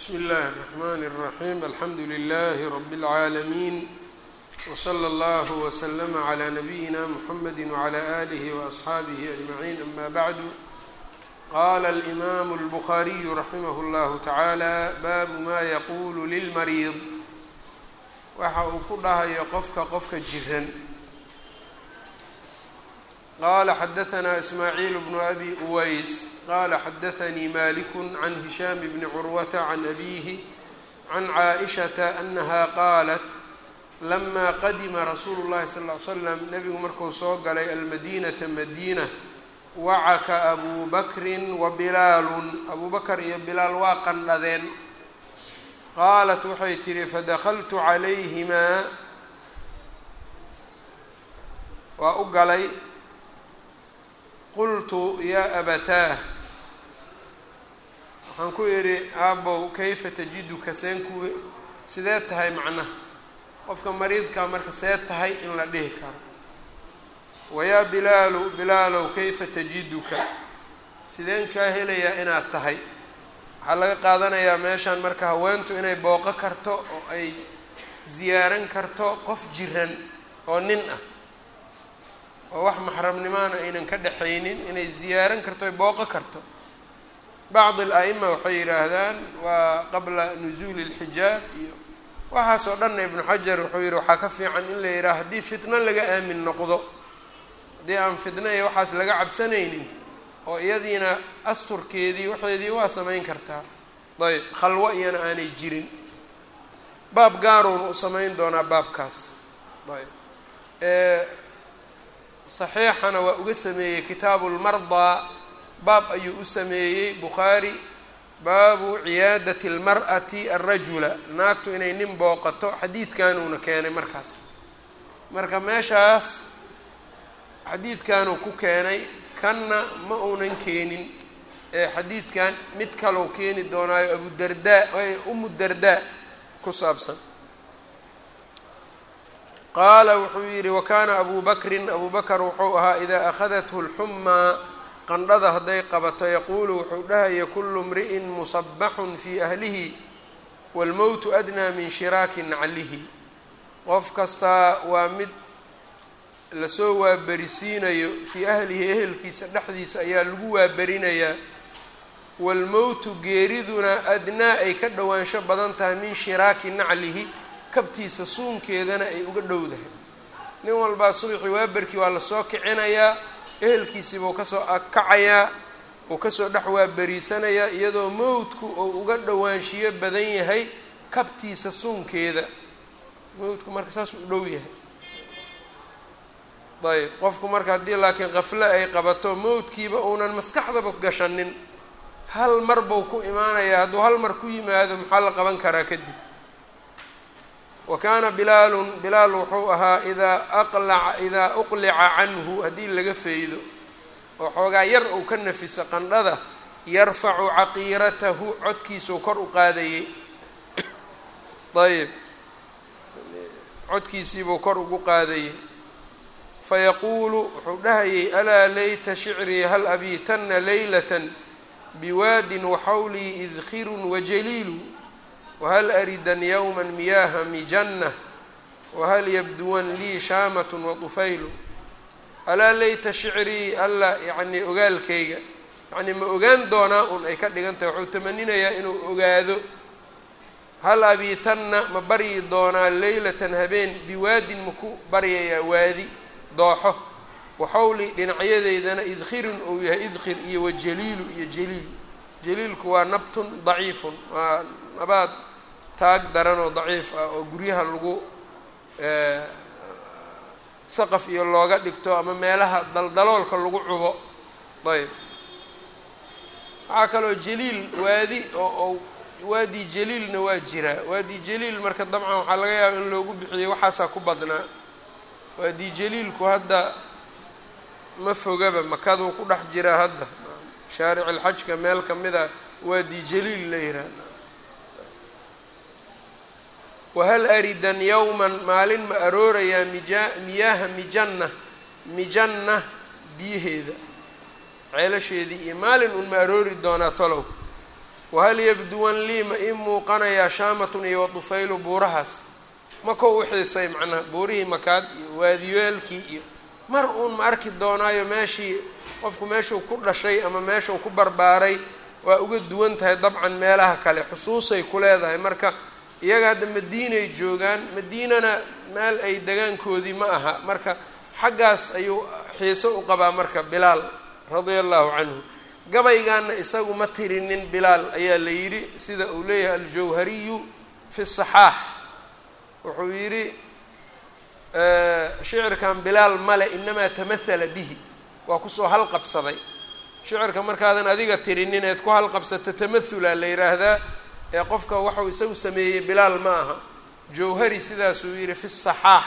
bsmi اllahi الرحmn الرaحيم alxamdu لlh رb العaalمين وslى اllه وslm عlى نbyina mحamd وعlى آlih وأصxaabih أجمعين ama bعd qala الإmam الbخariي raximh اllah taعalى bab ma yqul lilmariid waxa uu ku dhahayo qofka qofka jiran qala xadaثna ismaaعiil bnu abi uways qala xadaثnii malik can hishaam bni curwata can abihi can caaئishaةa anaha qaalat lama qadima rasuulu اllahi sal ly slam nebigu marku soo galay almadinata madiina wacaka abu bakri wabilaalu abu bakr iyo bilaal waa qandhadeen qaalat waxay tihi fadakltu calayhimaa waa u galay qultu yaa abataah waxaan ku idhi aabow kayfa tajiduka? Seen ku sidee tahay macnaha? Qofka mariidkaa marka see tahay in la dhihi karo. Wayaa bilaalu bilaalow kayfa tajiduka? Sideen kaa helayaa inaad tahay. Waxaa laga qaadanayaa meeshaan marka haweentu inay booqo karto oo ay ziyaaran karto qof jiran oo nin ah oo wax maxramnimaana aynan ka dhexaynin inay ziyaaran karto ay booqo karto. Bacdi al-a'ima waxay yidhaahdaan waa qabla nusuuli اlxijaab iyo waxaas oo dhanna ibnu xajar wuxuu yihi waxaa ka fiican in la yidhaha haddii fitno laga aamin noqdo haddii aan fitno iyo waxaas laga cabsanaynin oo iyadiina asturkeedii waxeedii waa samayn kartaa. Ayb khalwo iyana aanay jirin. Baab gaaruun u samayn doonaa baabkaas. Ayb saxiixana waa uga sameeyey kitaabu lmardaa baab ayuu u sameeyey bukhaari. Baabu ciyaadati اlmar'ati alrajula naagtu inay nin booqato xadiidkanuuna keenay markaas. Marka meeshaas xadiidkanuu ku keenay kanna ma uunan keenin. Ee xadiidkan mid kalou keeni doonaayo abudardaa umu dardaa ku saabsan qaala wuxuu yidhi wakaana abu bakrin. Abu bakr wuxuu ahaa idaa akhadathu اlxumaa qandhada hadday qabato yaquulu wuxuu dhahaya kulu mri'in musabaxun fii ahlihi wاlmowtu adnaa min shiraaki naclihi qof kastaa waa mid la soo waaberisiinayo fii ahlihi ehelkiisa dhexdiisa ayaa lagu waaberinayaa waalmowtu geeriduna adnaa ay ka dhowaansho badan tahay min shiraaki naclihi kabtiisa suunkeedana ay uga dhowdahay. Nin walbaa subxii waaberkii waa la soo kicinayaa ehelkiisiibuu ka soo kacayaa uu ka soo dhex waaberiisanayaa iyadoo mowdku uu uga dhowaanshiyo badan yahay kabtiisa suunkeeda. Mowdku marka saas u dhow yahay. Ayb qofku marka haddii laakiin qafle ay qabato mowdkiiba uunan maskaxdaba gashanin. Hal mar buu ku imaanayaa hadduu hal mar ku yimaado maxaa la qaban karaa kadib wa kaana bilaalun bilaal wuxuu ahaa idaa aqlaca idaa uqlica canhu haddii laga faydo oo xoogaa yar uu ka nafisa qandhada yarfacu caqiiratahu codkiisuu kor u qaadayey ayb codkiisiibuu kor ugu qaadayey fayaquulu wuxuu dhahayay alaa layta shicrii hal abiitanna leylatan biwaadin waxawlii idkhirun wajaliilu wahal aridan yowma miyaaha mijanna wahal yabduwan lii shaamatun watufaylu alaa layta shicrii alla yacnii ogaalkayga yacnii ma ogaan doonaa un ay ka dhigan tahay wuxuu tamaninayaa inuu ogaado hal abiitanna ma baryi doonaa leylatan habeen biwaadin maku baryayaa waadi dooxo waxawli dhinacyadeydana idkhirun uu yahay idkhir iyo wajaliilu iyo jaliil jaliilku waa nabtun daciifun waa nabaad taag daran oo daciif ah oo guryaha lagu saqaf iyo looga dhigto ama meelaha daldaloolka lagu cubo. Ayb. Waxaa kaloo jaliil waadi oo waadi jaliilna waa jiraa waadi jaliil marka dabcan waxaa laga yaaba in loogu bixiyo waxaasaa ku badnaa. Waadi jaliilku hadda ma fogaba makaduu ku dhex jiraa hadda. Shaaric alxajka meel kamida waadi jaliil la yihahda wahal aridan yowman maalin ma aroorayaa miyaaha mijanna mijanna biyaheeda ceelasheedii iyo maalin un ma aroori doonaa tolow wahal yabduwan lii ma ii muuqanayaa shaamatun iyo wadufaylu buurahaas makoo u xiisay macnaha buurihii makaad iyo waadiyeelkii iyo mar uun ma arki doonaayo meeshii qofku meeshuu ku dhashay ama meeshuu ku barbaaray waa uga duwan tahay dabcan meelaha kale xusuusay ku leedahay marka iyaga hadda madiinay joogaan madiinana meel ay degaankoodii ma aha. Marka xaggaas ayuu xiiso u qabaa marka bilaal radia allahu canhu. Gabaygaana isagu ma tirinin bilaal ayaa la yidhi sida uu leeyahay aljawhariyu fi saxaax. Wuxuu yidhi shicirkan bilaal male inamaa tamahala bihi. Waa ku soo halqabsaday. Shicirka markaadan adiga tirinin eed ku halqabsato tamahula la yidhaahdaa ee qofka waxau isagu sameeyey bilaal ma aha. Jawhari sidaasuu yidhi fi saxaax.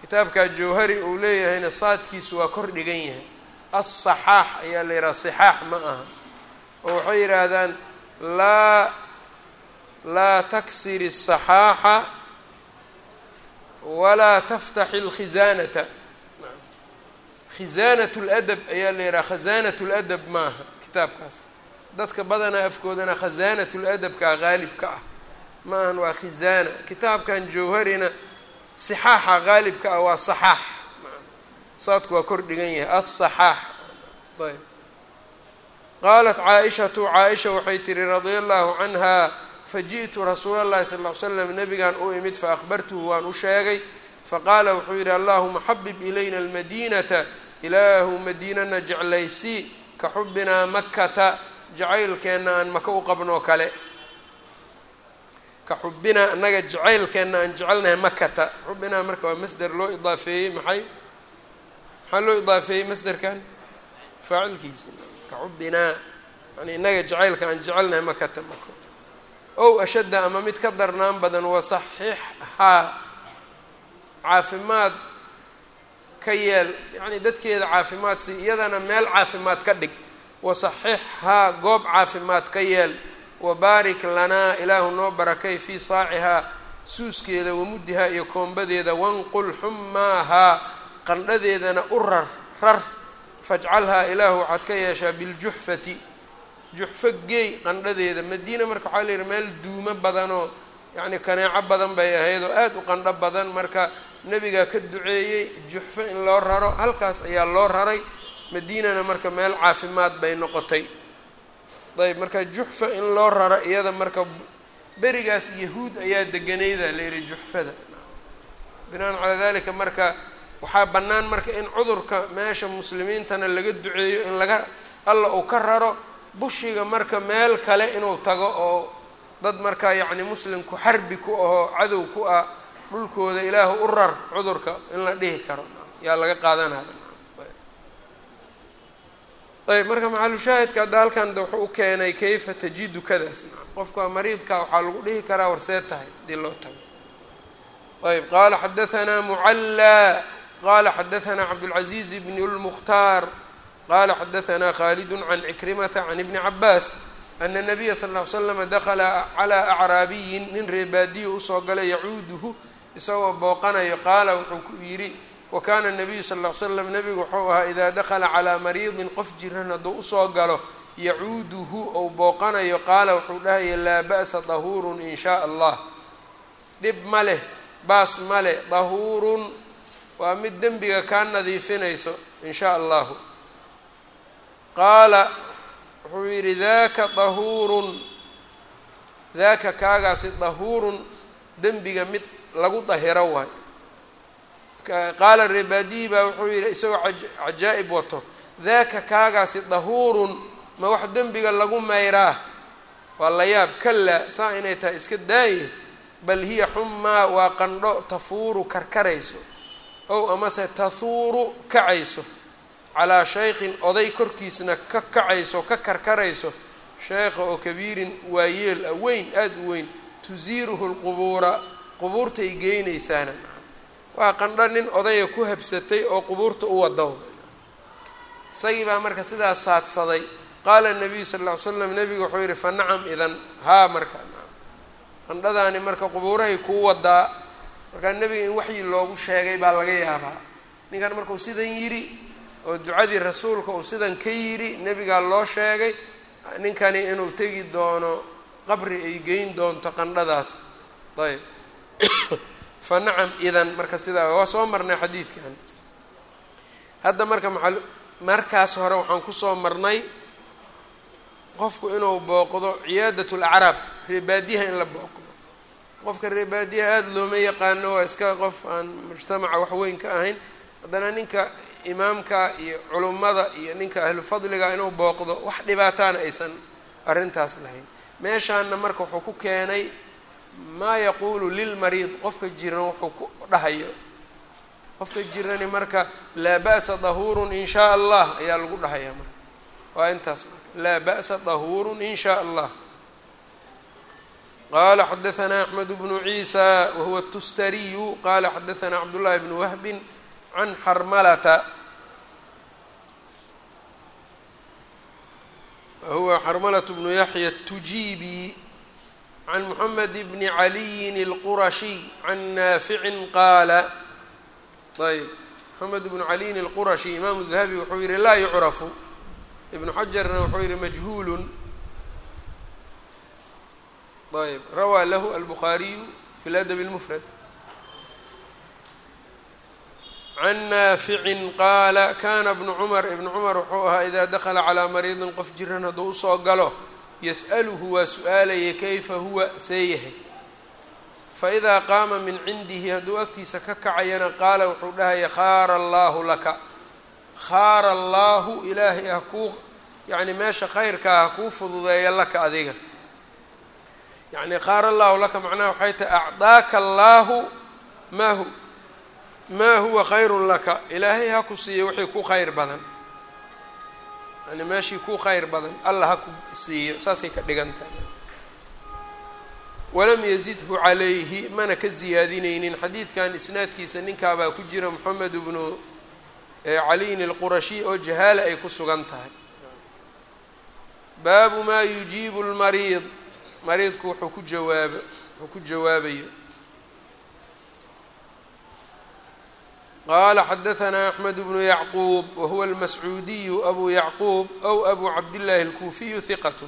Kitaabkaa jawhari uu leeyahayna saadkiisu waa kor dhigan yahay. Asaxaax ayaa la yidhaha sixaax ma aha. Oo waxay yidhaahdaan laa laa taksiri asaxaaxa walaa taftax alkhisaanata khisaanat ladab ayaa la yidhaha khasaanat ladab maaha kitaabkaas dadka badanaa afkoodana khasaanatul adabkaa qaalibka ah. Ma ahan waa khisaana kitaabkan jawharina sixaaxa qaalibka ah waa saxaax. Saadku waa kor dhigan yahay. Asaxaax ayb. Qaalat caaishatu caaisha waxay tiri radia allahu canha faji'tu rasuul allahi sal ll ly slam nabigan u imid faakbartuhu waan u sheegay. Faqaala wuxuu yidhi allahuma xabib ilayna almadiinata ilaahu madiinana jeclaysii ka xubinaa makata jacaylkeenna aan maka u qabnoo kale. Ka xubinaa annaga jacaylkeenna aan jecelnahay makata xubinaa marka waa masder loo idaafeeyey maxay? Maxaa loo idaafeeyey masderkan? Faacilkiisi ka xubinaa yani innaga jacaylka aan jecelnahay makata mako ow ashadda ama mid ka darnaan badan wasaxixhaa caafimaad ka yeel yacni dadkeeda caafimaad si iyadana meel caafimaad ka dhig wasaxixhaa goob caafimaad ka yeel. Wabaarik lanaa ilaahu noo barakay fii saacihaa suuskeeda wamuddihaa iyo koombadeeda. Wanqul xumaahaa qandhadeedana u rar rar. Fajcalhaa ilaahu waxaad ka yeeshaa biljuxfati juxfo geey qandhadeeda. Madiina marka waxaa la yidhi meel duumo badanoo yacni kaneeco badan bay ahayd oo aada u qandho badan. Marka nebigaa ka duceeyey juxfo in loo raro halkaas ayaa loo raray madiinana marka meel caafimaad bay noqotay. Ayb marka juxfa in loo raro iyada marka berigaas yahuud ayaa deganayda la yihi juxfada. Binaan calaa dalika marka waxaa bannaan marka in cudurka meesha muslimiintana laga duceeyo in laga alla uu ka raro bushiga marka meel kale inuu tago oo dad markaa yacni muslimku xarbi ku ahoo cadow ku ah dhulkooda ilaahu u rar cudurka in la dhihi karo. Yaa laga qaadanaya ayb marka maxalushaahidka hadda halkan de wuxuu u keenay kayfa tajidu kadaas. Qofka mariidka waxaa lagu dhihi karaa warsee tahay haddii loo tago. Ayb qaala xadahanaa mucallaa qala xadahanaa cabdاlcaziiz bn اlmukhtaar qala xadahanaa khaalid can cikrimata can ibni cabaas ana nabiya sal ll ly slama dakala calaa acraabiyin nin reebaadiyo u soo galay yacuuduhu isagoo booqanayo qaala wuxuu ku yidhi wa kaana nabiyu sal ll ly slam nabigu wuxuu ahaa idaa dakala calaa mariidin qof jiran hadduu u soo galo yacuuduhu ou booqanayo qaala wuxuu dhahaya laa ba'sa dahuurun in shaa allah. Dhib ma leh baas ma leh dahuurun waa mid dembiga kaa nadiifinayso in shaa allahu. Qaala wuxuu yidhi daka dahuurun daaka kaagaasi dahuurun dembiga mid lagu dahiro waay qaala reebaadiyi baa wuxuu yidhi isagoo cajaa'ib wato daaka kaagaasi dahuurun ma wax dembiga lagu mayraa waa la yaab kalaa saa inay tahay iska daaye bal hiya xumaa waa qandho tafuuru karkarayso ow amase tahuuru kacayso calaa shaykhin oday korkiisna ka kacayso ka karkarayso sheekha oo kabiirin waayeel ah weyn aada u weyn tusiiruhu lqubuura qubuurtay geynaysaana waa qandho nin odaya ku habsatay oo qubuurta u wado. Isagii baa marka sidaas saadsaday. Qaala nabiyu sal lla ly slam nabigu wuxuu yihi fa nacam idan. Haa marka. Qandhadaani marka qubuurahay kuu wadaa markaa nebiga in waxyi loogu sheegay baa laga yaabaa. Ninkan markuu sidan yidhi oo ducadii rasuulka uu sidan ka yidhi nebigaa loo sheegay ninkani inuu tegi doono qabri ay geyn doonto qandhadaas. Ayb fa nacam idan marka sidaa waa soo marnay xadiidkan. Hadda marka maaa markaas hore waxaan ku soo marnay qofku inuu booqdo ciyaadat lacraab reebaadiyaha in la booqdo. Qofka reebaadiyaha aada looma yaqaano waa iska qof aan mujtamaca wax weyn ka ahayn. Haddana ninka imaamka iyo culummada iyo ninka ahlu fadliga inuu booqdo wax dhibaataana aysan arrintaas lahayn. Meeshaana marka wuxuu ku keenay maa yaquulu lilmariid qofka jiran wuxuu ku dhahayo qofka jirani marka laa ba'sa dahuurun in shaa allah ayaa lagu dhahayaa marka waa intaas marka laa ba'sa dahuurun in shaa allah qala xadaثna أxmed bnu ciisa wahuwa الtustariyu qala xadaثna cabdullahi bnu wahbi can xarmalata wahuwa xarmalaة bnu yaxya الtujibi can mxamed bni caliyin الqurashiy can naafici qaala ayb mxamed bnu caliyin الqurashi imaamu dahabi wuxuu yihi laa yucrafu ibnu xajarna wuxuu yihi majhuul ayb rawaa lahu albukhaariyu fi ladab اlmufrad can naaficin qaala kana bnu cumar ibnu cumar wuxuu ahaa idaa dakala calaa mariidin qof jiran hadduu usoo galo yas'aluhu waa su'aalaya kayfa huwa see yahay. Faidaa qaama min cindihi hadduu agtiisa ka kacayana qaala wuxuu dhahaya khaara allaahu laka. Khaara allaahu ilaahay ha kuu yacni meesha khayrkaa ha kuu fududeeya laka adiga. Yacni khaara allaahu laka macnaha waxay tahay acdaaka allaahu maa hu maa huwa khayrun laka. Ilaahay ha ku siiya wixii ku khayr badan yani meeshii ku khayr badan allah ha ku siiyo saasay ka dhigan tahay walam yazidhu calayhi mana ka ziyaadineynin xadiidkan isnaadkiisa ninkaabaa ku jira moxamed bnu caliyin alqurashi oo jahaala ay ku sugan tahay. Baabu maa yujiibu lmariid mariidku wuxuu ku jawaaba wuxuu ku jawaabayo qala xadaثna أxmed bnu yacquub wahuwa almascuudiyu abu yacquub aw abu cabdillahi اlkuufiyu hiqat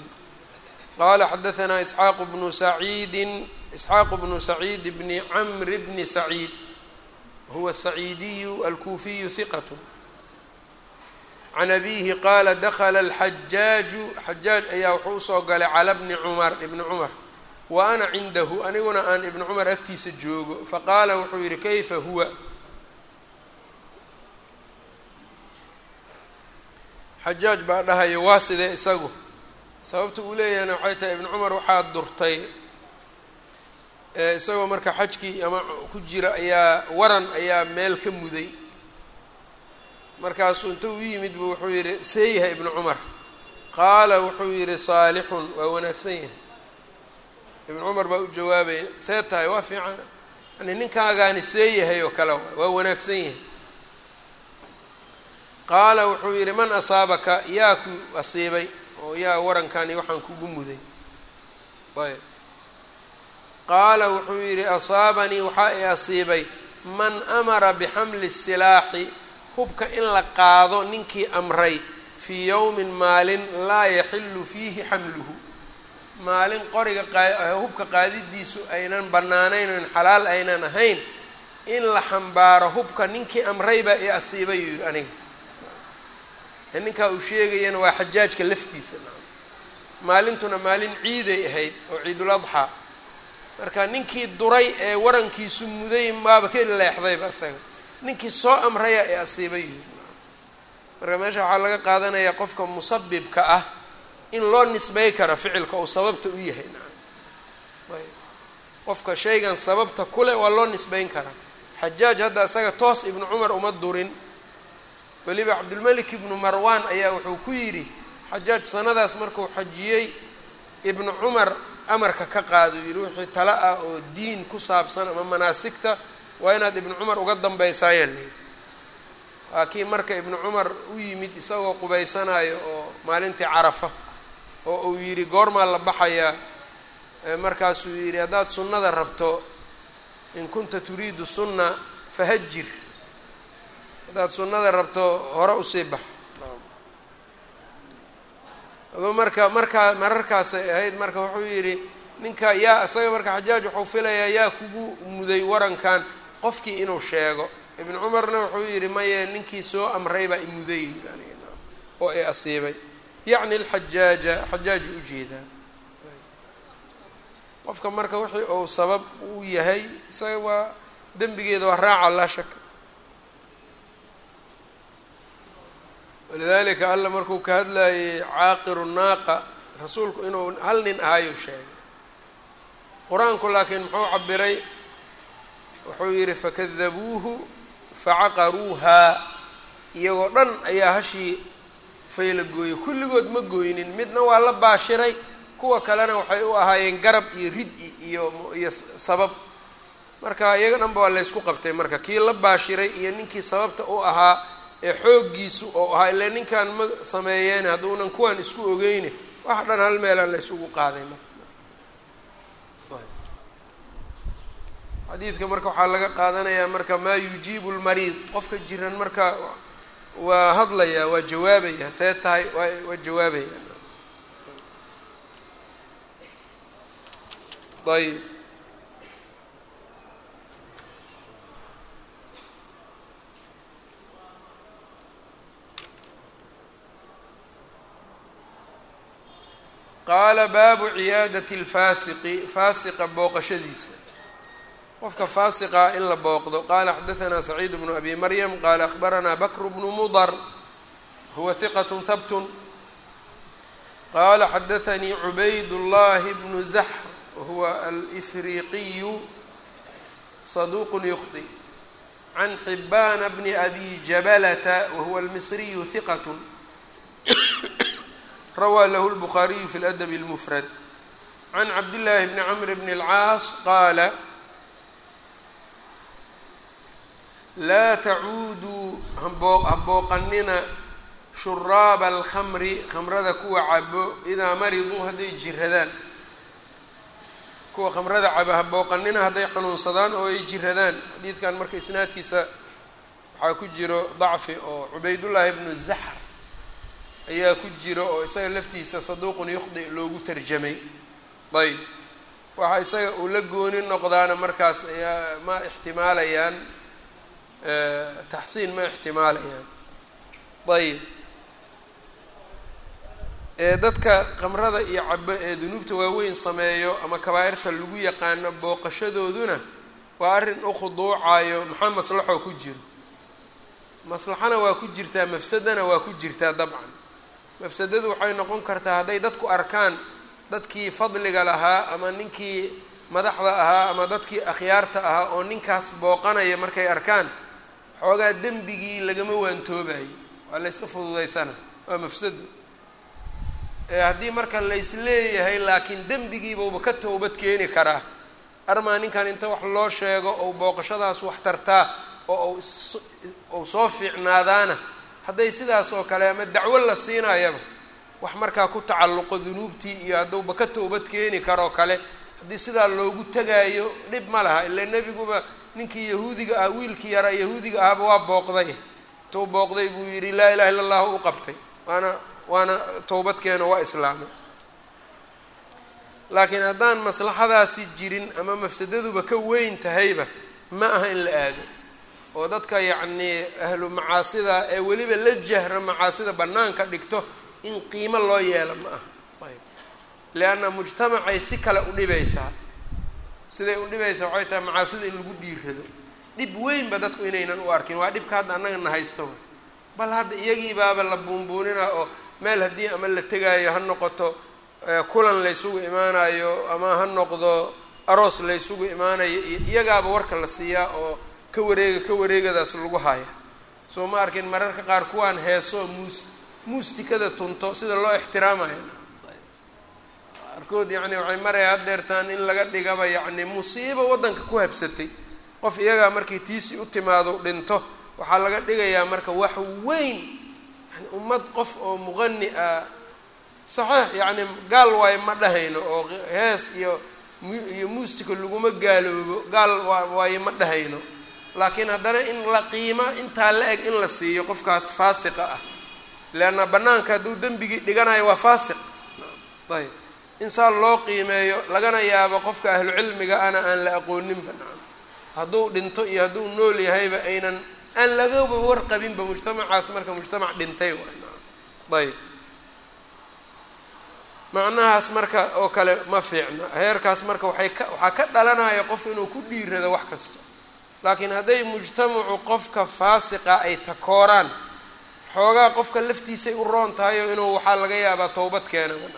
qala xadaثna isxaaq bnu saciidi isxaaq bnu saciid bni camr bni saciid huwa saciidiyu alkuufiyu hiqat can abihi qaala dakla alxajaaju xajaaj ayaa wuxuu usoo galay cala bni cumar ibni cumar wa ana cindahu aniguna aan ibni cumar agtiisa joogo faqaala wuxuu yihi kayfa huwa xajaaj baa dhahaya waa sidee isagu? Sababta uu leeyahayna waxay tahay ibnu cumar waxaa durtay. Isagoo marka xajkii ama ku jira ayaa waran ayaa meel ka muday. Markaasuu inta u yimid buu wuxuu yidhi see yahay ibnu cumar. Qaala wuxuu yidhi saalixun waa wanaagsan yahay. Ibnu cumar baa u jawaabaya see tahay waa fiican. Yani ninkaagaani see yahay oo kale waa wanaagsan yahay qaala wuxuu yidhi man asaabaka yaa ku asiibay oo yaa warankani waxaan kugu muday. Ayb. Qaala wuxuu yidhi asaabanii waxaa i asiibay man amara bixamli silaaxi hubka in la qaado ninkii amray fii yowmin maalin laa yaxilu fiihi xamluhu. Maalin qoriga hubka qaadidiisu aynan bannaanayn oyn xalaal aynan ahayn in la xambaaro hubka ninkii amray baa i asiibay yuu yidhi aniga ninkaa uu sheegayana waa xajaajka laftiisa. Maalintuna maalin ciiday ahayd oo ciidul adxaa marka ninkii duray ee warankiisu muday maaba ka leexdayba isaga ninkii soo amraya ee asiibay. Yii marka meesha waxaa laga qaadanayaa qofka musabibka ah in loo nisbay karo ficilka uu sababta u yahay. Qofka shaygan sababta kule waa loo nisbayn karaa xajaaj hadda isaga toos ibnu cumar uma durin weliba cabdulmelik ibnu marwan ayaa wuxuu ku yidhi xajaaj sanadaas markuu xajiyey ibnu cumar amarka ka qaado yidhi wixii tala ah oo diin ku saabsan ama manaasigta waa inaad ibnu cumar uga dambaysaaya leyi waa kii marka ibnu cumar u yimid isagoo qubaysanayo oo maalintii carafa oo uu yidhi goormaa la baxayaa markaasuu yidhi haddaad sunnada rabto in kunta turiidu sunna fahajir haddaad sunnada rabto hore u sii bax. Marka markaa mararkaasay ahayd marka wuxuu yidhi ninka yaa isaga marka xajaaj wuxuu filayaa yaa kugu muday warankan qofkii inuu sheego. Ibn cumarna wuxuu yidhi maye ninkii soo amray baa imuday oo i asiibay. Yacni alxajaaja xajaaju u jeedaa qofka marka wixii uu sabab uu yahay isaga waa dembigeeda waa raaca laa shaka walidalika alla markuu ka hadlayay caaqiru naaqa rasuulku inuu hal nin ahayuu sheegay. Qur'aanku laakiin muxuu cabiray wuxuu yidhi fakadabuuhu facaqaruuhaa iyagoo dhan ayaa hashii fayla gooyey. Kulligood ma gooynin midna waa la baashiray. Kuwa kalena waxay u ahaayeen garab iyo rid iyo iyo sabab. Marka iyaga dhanba waa laysku qabtay. Marka kii la baashiray iyo ninkii sababta u ahaa ee xooggiisu oo ahaa ile ninkan ma sameeyeen hadduunan kuwan isku ogeyne wax dhan hal meelaan la ysugu qaaday xadiidka marka waxaa laga qaadanayaa marka maa yujiibu lmariid qofka jiran marka waa hadlayaa waa jawaabaya see tahay waa jawaabaya. Ayb qaala baabu ciyaadati اlfaasiqi faasiqa booqashadiisa. Qofka faasiqaa in la booqdo qaala xadahanaa saciid bnu abi maryam qaala akhbaranaa bakr bnu mudar huwa hiqat habt qaala xadaanii cubayd llahi bnu zax huwa alfriiqiyu saduq yukhطi can xibaana bni abi jabalata wahuwa almisriyu hiqat rawaa lahu lbukhaariyu fi ladabi اlmufrad can cabdillaahi bni camr bni اlcaas qaala laa tacuuduu ha booqanina shuraaba alkhamri khamrada kuwa cabo idaa mariduu hadday jiradaan kuwa khamrada cabo ha booqanina hadday xanuunsadaan oo ay jiradaan xadiidkan marka isnaadkiisa waxaa ku jiro dacfi oo cubaydullaahi bnu zaxr ayaa ku jiro oo isaga laftiisa saduuqun yukhdi loogu tarjamay. Ayb waxa isaga uu la gooni noqdaana markaas ayaa ma ixtimaalayaan taxsiin ma ixtimaalayaan. Ayb dadka khamrada iyo cabo ee dunuubta waaweyn sameeyo ama kabaa'irta lagu yaqaano booqashadooduna waa arrin u khuduucayo maxaa maslaxoo ku jiro maslaxana waa ku jirtaa mafsadana waa ku jirtaa dabcan mafsadadu waxay noqon kartaa hadday dadku arkaan dadkii fadliga lahaa ama ninkii madaxda ahaa ama dadkii akhyaarta ahaa oo ninkaas booqanaya markay arkaan xoogaa dembigii lagama waantoobayo waa la yska fududaysana waa mafsado haddii marka laysleeyahay laakiin dembigiibauba ka towbad keeni karaa. Armaa ninkan inta wax loo sheego ou booqashadaas wax tartaa oo ou soo fiicnaadaana hadday sidaas oo kale ama dacwo la siinayaba wax markaa ku tacalluqo dunuubtii iyo hadduuba ka towbad keeni karoo kale. Haddii sidaa loogu tegaayo dhib ma laha ilaa nebiguba ninkii yahuudiga ah wiilkii yaraa yahuudiga ahba waa booqday. Intuu booqday buu yidhi laa ilaha illa allahu u qabtay. Waana waana towbadkeena waa islaamay laakiin haddaan maslaxadaasi jirin ama mafsadaduba ka weyn tahayba ma aha in la aado oo dadka yacnii ahlu macaasida ee weliba la jahra macaasida bannaanka dhigto in qiimo loo yeelo ma aha. Ayb. Lianna mujtamacay si kale u dhibaysaa. Siday u dhibaysaa waxay tahay macaasida in lagu dhiirrado. Dhib weynba dadku inaynan u arkin. Waa dhibka hadda annaga na haysto. Bal hadda iyagii baaba la buunbuunina oo meel haddii ama la tegaayo ha noqoto kulan laysugu imaanayo ama ha noqdo aroos laysugu imaanayo iyo iyagaaba warka la siiyaa oo ka wareega ka wareegadaas lagu haya soo ma arkin mararka qaar kuwaan heeso muus muustikada tunto sida loo ixtiraamayo. Qaarkood yacni waxay maraya haddeertaan in laga dhigaba yacni musiibo waddanka ku habsatay. Qof iyagaa markii tiisi u timaado dhinto waxaa laga dhigayaa marka wax weyn. Yani ummad qof oo muqani ah saxiix yacni gaal waayo ma dhahayno oo hees iyo iyo muustika laguma gaaloobo gaal waa waayo ma dhahayno laakiin haddana in la qiima intaa la eg in la siiyo qofkaas faasiqa ah. Leanna bannaanka hadduu dembigii dhiganayo waa faasiq. Ayb. Insaan loo qiimeeyo lagana yaabo qofka ahlu cilmiga ana aan la aqooninba nacam hadduu dhinto iyo hadduu nool yahayba aynan aan lagaba warqabinba mujtamacaas marka mujtamac dhintay waay nacam ayb. Macnahaas marka oo kale ma fiicno heerkaas marka waxay ka waxaa ka dhalanaya qofka inuu ku dhiirado wax kasta laakiin hadday mujtamacu qofka faasiqa ay takooraan xoogaa qofka laftiisay u roon tahayo inuu waxaa laga yaabaa towbad keenaba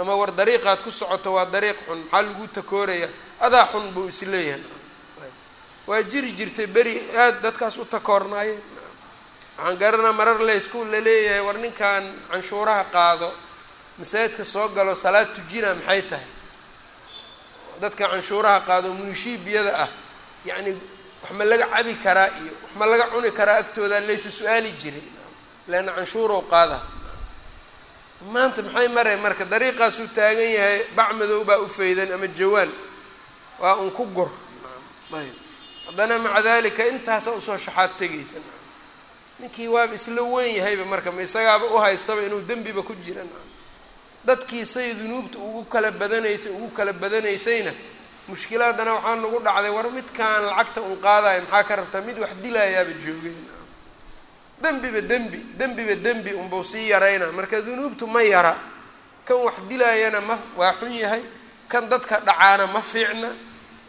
ama war dariiqaad ku socoto waa dariiq xun maxaa lagu takooraya adaa xun buu is leeyahay. Waa jiri jirtay beri aada dadkaas u takoornaayeen waxaan garanaa marar leysku la leeyahay war ninkan canshuuraha qaado masaajidka soo galo salaad tujina maxay tahay? Dadka canshuuraha qaado munishiibiyada ah yacni wax ma laga cabi karaa iyo wax ma laga cuni karaa agtooda laysa su'aali jiray leanna canshuurow qaada. Maanta maxay mareen? Marka dariiqaasuu taagan yahay bac madow baa u faydan ama jawaan? Waa un ku ayb. Haddana maca dalika intaasa u soo shaxaad tegaysa ninkii waaba isla weyn yahayba marka ma isagaaba u haystaba inuu dembiba ku jira. Dadkii say dunuubta ugu kala badanaysay ugu kala badanaysayna mushkilaadana waxaa nagu dhacday war midkaan lacagta un qaadayo maxaa ka rabtaa? Mid wax dilayaaba joogeen. Dembiba dembi dembiba dembi unbau sii yarayna. Marka dunuubtu ma yara. Kan wax dilaayana ma waa xun yahay. Kan dadka dhacaana ma fiicna.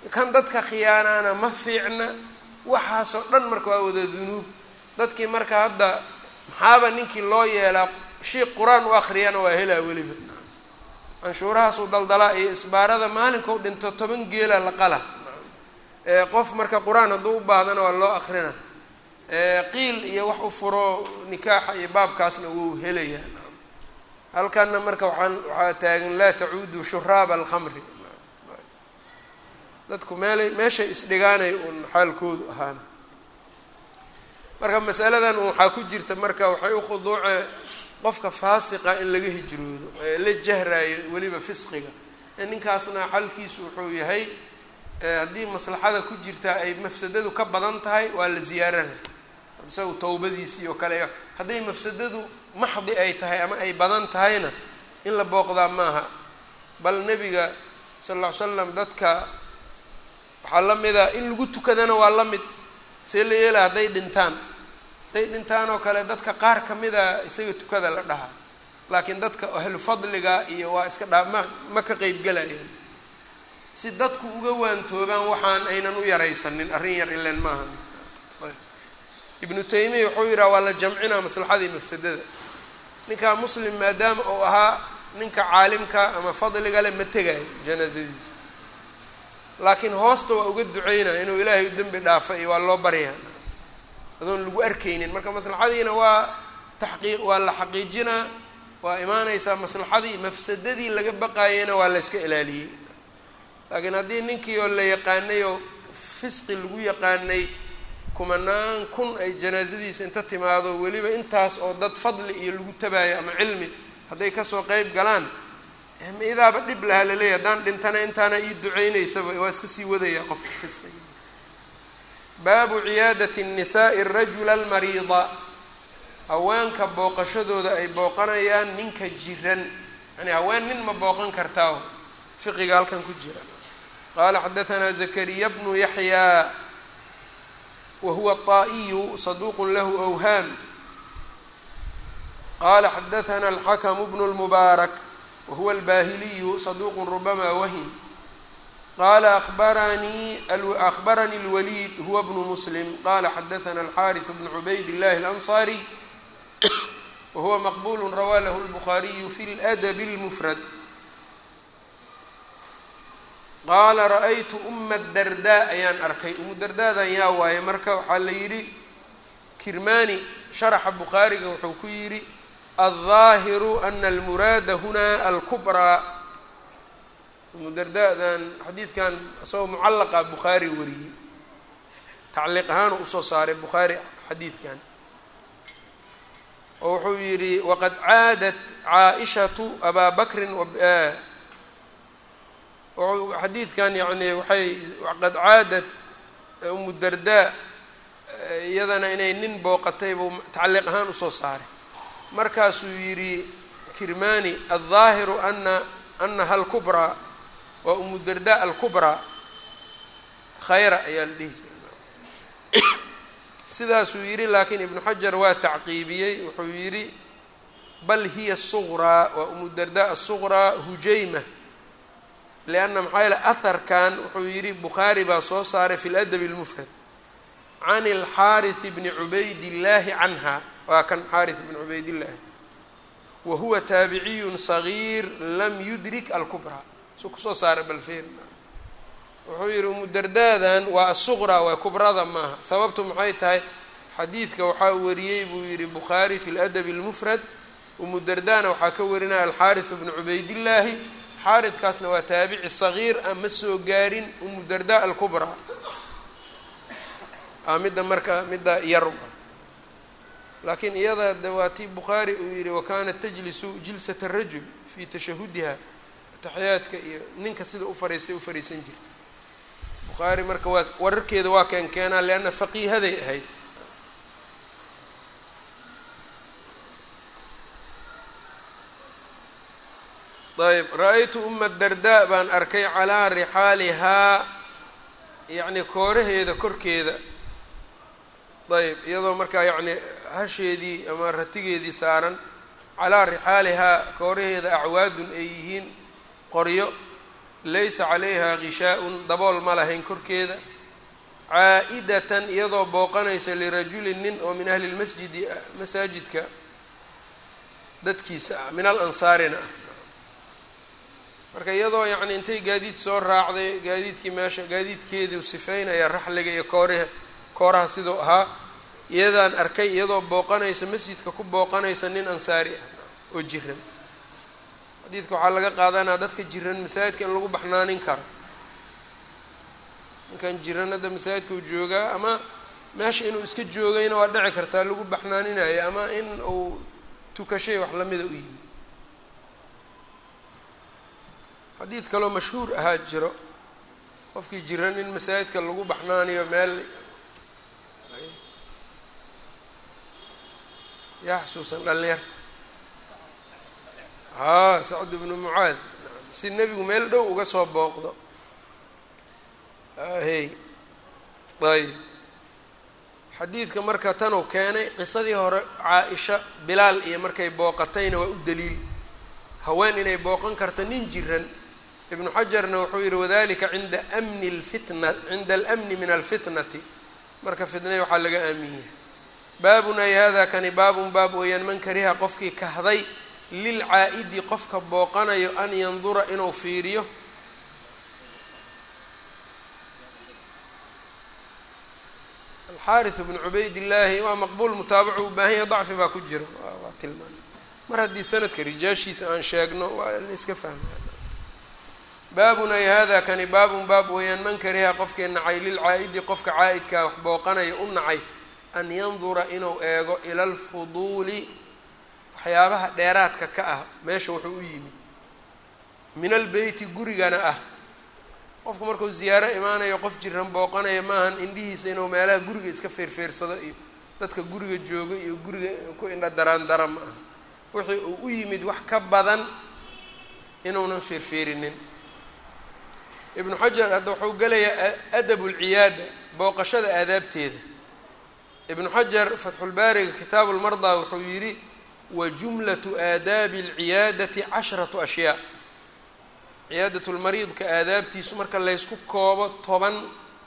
Kan dadka khiyaanaana ma fiicna. Waxaasoo dhan marka waa wada dunuub. Dadkii marka hadda maxaaba ninkii loo yeelaa? Shiik qur'aan u akriyana waa helaa weliba canshuurahaasuu daldalaa iyo isbaarada maalinkou dhinto toban geela la qala. Qof marka qur'aan hadduu u baahdana waa loo akrina qiil iyo wax u furo nikaaxa iyo baabkaasna wuu helayaa halkana marka waaan waxaa taagan laa tacuudu shuraaba alkhamri. Dadku meelay meeshay isdhigaanay uun xaalkoodu ahaana. Marka masaladan waxaa ku jirta marka waxay u khuduucee qofka faasiqa in laga hijroodo ee la jahraayo weliba fisqiga ninkaasna xalkiisu wuxuu yahay haddii maslaxada ku jirtaa ay mafsadadu ka badan tahay waa la ziyaarana. Isaga tawbadiisii oo kale hadday mafsadadu maxdi ay tahay ama ay badan tahayna in la booqdaa maaha. Bal nebiga sal lla ly slam dadka waxaa la mida in lagu tukadana waa la mid. See la yeela hadday dhintaan hadday dhintaan oo kale dadka qaar kamida isaga tukada la dhahaa laakiin dadka ahlu fadliga iyo waa iska dhaa ma ma ka qeybgelayaan si dadku uga waantoobaan waxaan aynan u yaraysanin arrin yar ilen maaha ibnu taymiya wuxuu yidhaha waa la jamcinaa maslaxadii mafsadada. Ninkaa muslim maadaama uu ahaa ninka caalimka ama fadliga le ma tegaayo janaasadiisa. Laakiin hoosta waa uga duceynaya inuu ilaahay u dembi dhaafa iyo waa loo baryaa adoon lagu arkaynin. Marka maslaxadiina waa taxqiiq waa la xaqiijinaa waa imaaneysaa maslaxadii mafsadadii laga baqaayena waa la yska ilaaliyey. Laakiin haddii ninkii oo la yaqaanay oo fisqi lagu yaqaanay kumanaan kun ay janaasadiisa inta timaado weliba intaas oo dad fadli iyo lagu tabaayo ama cilmi hadday ka soo qeyb galaan idaaba dhib lahaa laleeyahy haddaan dhintana intaana ii duceyneysaba waa iska sii wadayaa qofka fisqiga baabu ciyaadati الnisaءi الrajula almariida haweenka booqashadooda ay booqanayaan ninka jiran yani haween nin ma booqan kartaa fiqiga halkan ku jira qala xadaثna zakariya bnu yaxya wahuwa الطaئiyu صaduq lahu أwhaam qala xadaثna الxakm bnu الmubaarak wahuwa albahiliyu صaduq rubama wahm qala abaranii akhbarani اlwaliid huwa bnu muslim qala xadaثna alxariث bn cubayd اllahi اlanصarي wahuwa maqbul rawaa lahu اlbukhaariyu fi اladb اlmfrad qaala ra-aytu uma dardaa ayaan arkay umu dardaadan yaa waaye marka waxaa la yidhi kirmani sharaxa bukhaariga wuxuu ku yidhi aldaahiru ana almuraada huna alkubraa dardaadan xadiidkan isagoo mucallaqa bukhaari wariyey. Tacliiq ahaan u soo saaray bukhaari xadiidkan. Oo wuxuu yidhi waqad caadat caaishatu abaa bakrin xadiidkan yani waxay qad caadad umu dardaa iyadana inay nin booqatay buu tacliiq ahaan u soo saaray. Markaasuu yidhi kirmani aldaahiru ana anaha alkubraa waa umu darda alkubraa khayra ayaa la dhihi jiray sidaasuu yidhi laakiin ibnu xajar waa tacqiibiyey wuxuu yidhi bal hiya suqraa waa umu darda asuqraa hujayma lianna maxaa yaele aharkan wuxuu yidhi bukhaari baa soo saaray fi ladabi اlmufrad can alxaariث bni cubaydillaahi canha waa kan xaariث bni cubaydillaahi wa huwa taabiciyun sagiir lam yudrik alkubraa su ku soo saaray balfeer wuxuu yihi umu dardaadan waa asuqraa waa kubrada maaha sababtu maxay tahay? Xadiidka waxaa wariyey buu yihi bukhaari fi ladabi اlmufrad umu dardana waxaa ka warinaya alxaariث bnu cubaydillaahi. Xaaridkaasna waa taabici sagiir a ma soo gaarin umu darda alkubraa a midda marka midda yar. Laakiin iyada de waa tii bukhaari uu yihi wakanat tajlisu jilsat rajul fii tashahudiha ataxiyaadka iyo ninka sida u fariistay u fariisan jirta bukhaari marka waa wararkeeda waa keen keenaa leanna faqiihaday ahayd. Ayb ra'aytu uma dardaa baan arkay calaa rixaalihaa yacni kooraheeda korkeeda. Ayb iyadoo markaa yacni hasheedii ama ratigeedii saaran calaa rixaalihaa kooraheeda acwaadun ay yihiin qoryo laysa calayha ghishaa-un dabool ma lahayn korkeeda caa-idatan iyadoo booqanaysa lirajulin nin oo min ahli lmasjidi masaajidka dadkiisa ah min al ansaarina ah. Marka iyadoo yacni intay gaadiid soo raacday gaadiidkii meesha gaadiidkeedii sifeynaya raxliga iyo koorha kooraha siduu ahaa iyadaan arkay iyadoo booqanaysa masjidka ku booqanaysa nin ansaari ah oo jiran xadiidka waxaa laga qaadanaa dadka jiran masaajidka in lagu baxnaanin karo. Ninkan jiran hadda masaajidka uu joogaa ama meesha inuu iska joogayna waa dhici kartaa lagu baxnaaninayo ama in uu tukashay wax lamida u yimi xadiid kaloo mashhuur ahaa jiro. Qofkii jiran in masaajidka lagu baxnaaniyo meel yaa xusuusan dhalinyarta haa sacd ibnu mucaad. Si nebigu meel dhow uga soo booqdo. Hey. Ayb xadiidka marka tanuu keenay qisadii hore caa-isha bilaal iyo markay booqatayna waa u daliil. Haween inay booqan karto nin jiran. Ibnu xajarna wuxuu yihi wadalika cinda mni lfitna cinda alamni min alfitnati. Marka fitnay waxaa laga aaminyahay baabun ay hada kani baabun baab weeyaan man kariha qofkii kahday lilcaa-idi qofka booqanayo an yandura inuu fiiriyo alxaariث bnu cubaydillaahi waa maqbuul mutaabacu u baahan yahay dacfi baa ku jiro waa tilmaana mar haddii sanadka rijaashiisa aan sheegno waa in iska fahmaya baabun ay hada kani baabun baab weeyaan man kariha qofkii nacay lilcaa-idi qofka caa-idkaa wax booqanaya u nacay an yandura inuu eego ila alfuduuli waxyaabaha dheeraadka ka ah meesha wuxuu u yimid. Min albeyti gurigana ah. Qofku markuu ziyaaro imaanayo qof jiran booqanaya maahan indhihiisa inuu meelaha guriga iska feerfeersado iyo dadka guriga jooga iyo guriga ku indha daraan dara ma aha wixii uu u yimid wax ka badan inuunan feerfeerinin. Ibnu xajar hadda wuxuu gelayaa adabu lciyaada booqashada aadaabteeda. Ibnu xajar fatxulbaariga kitaabu lmardaa wuxuu yidhi wa jumlatu aadaabi alciyaadati casharatu ashyaa. Ciyaadat lmariidka aadaabtiisu marka laysku koobo toban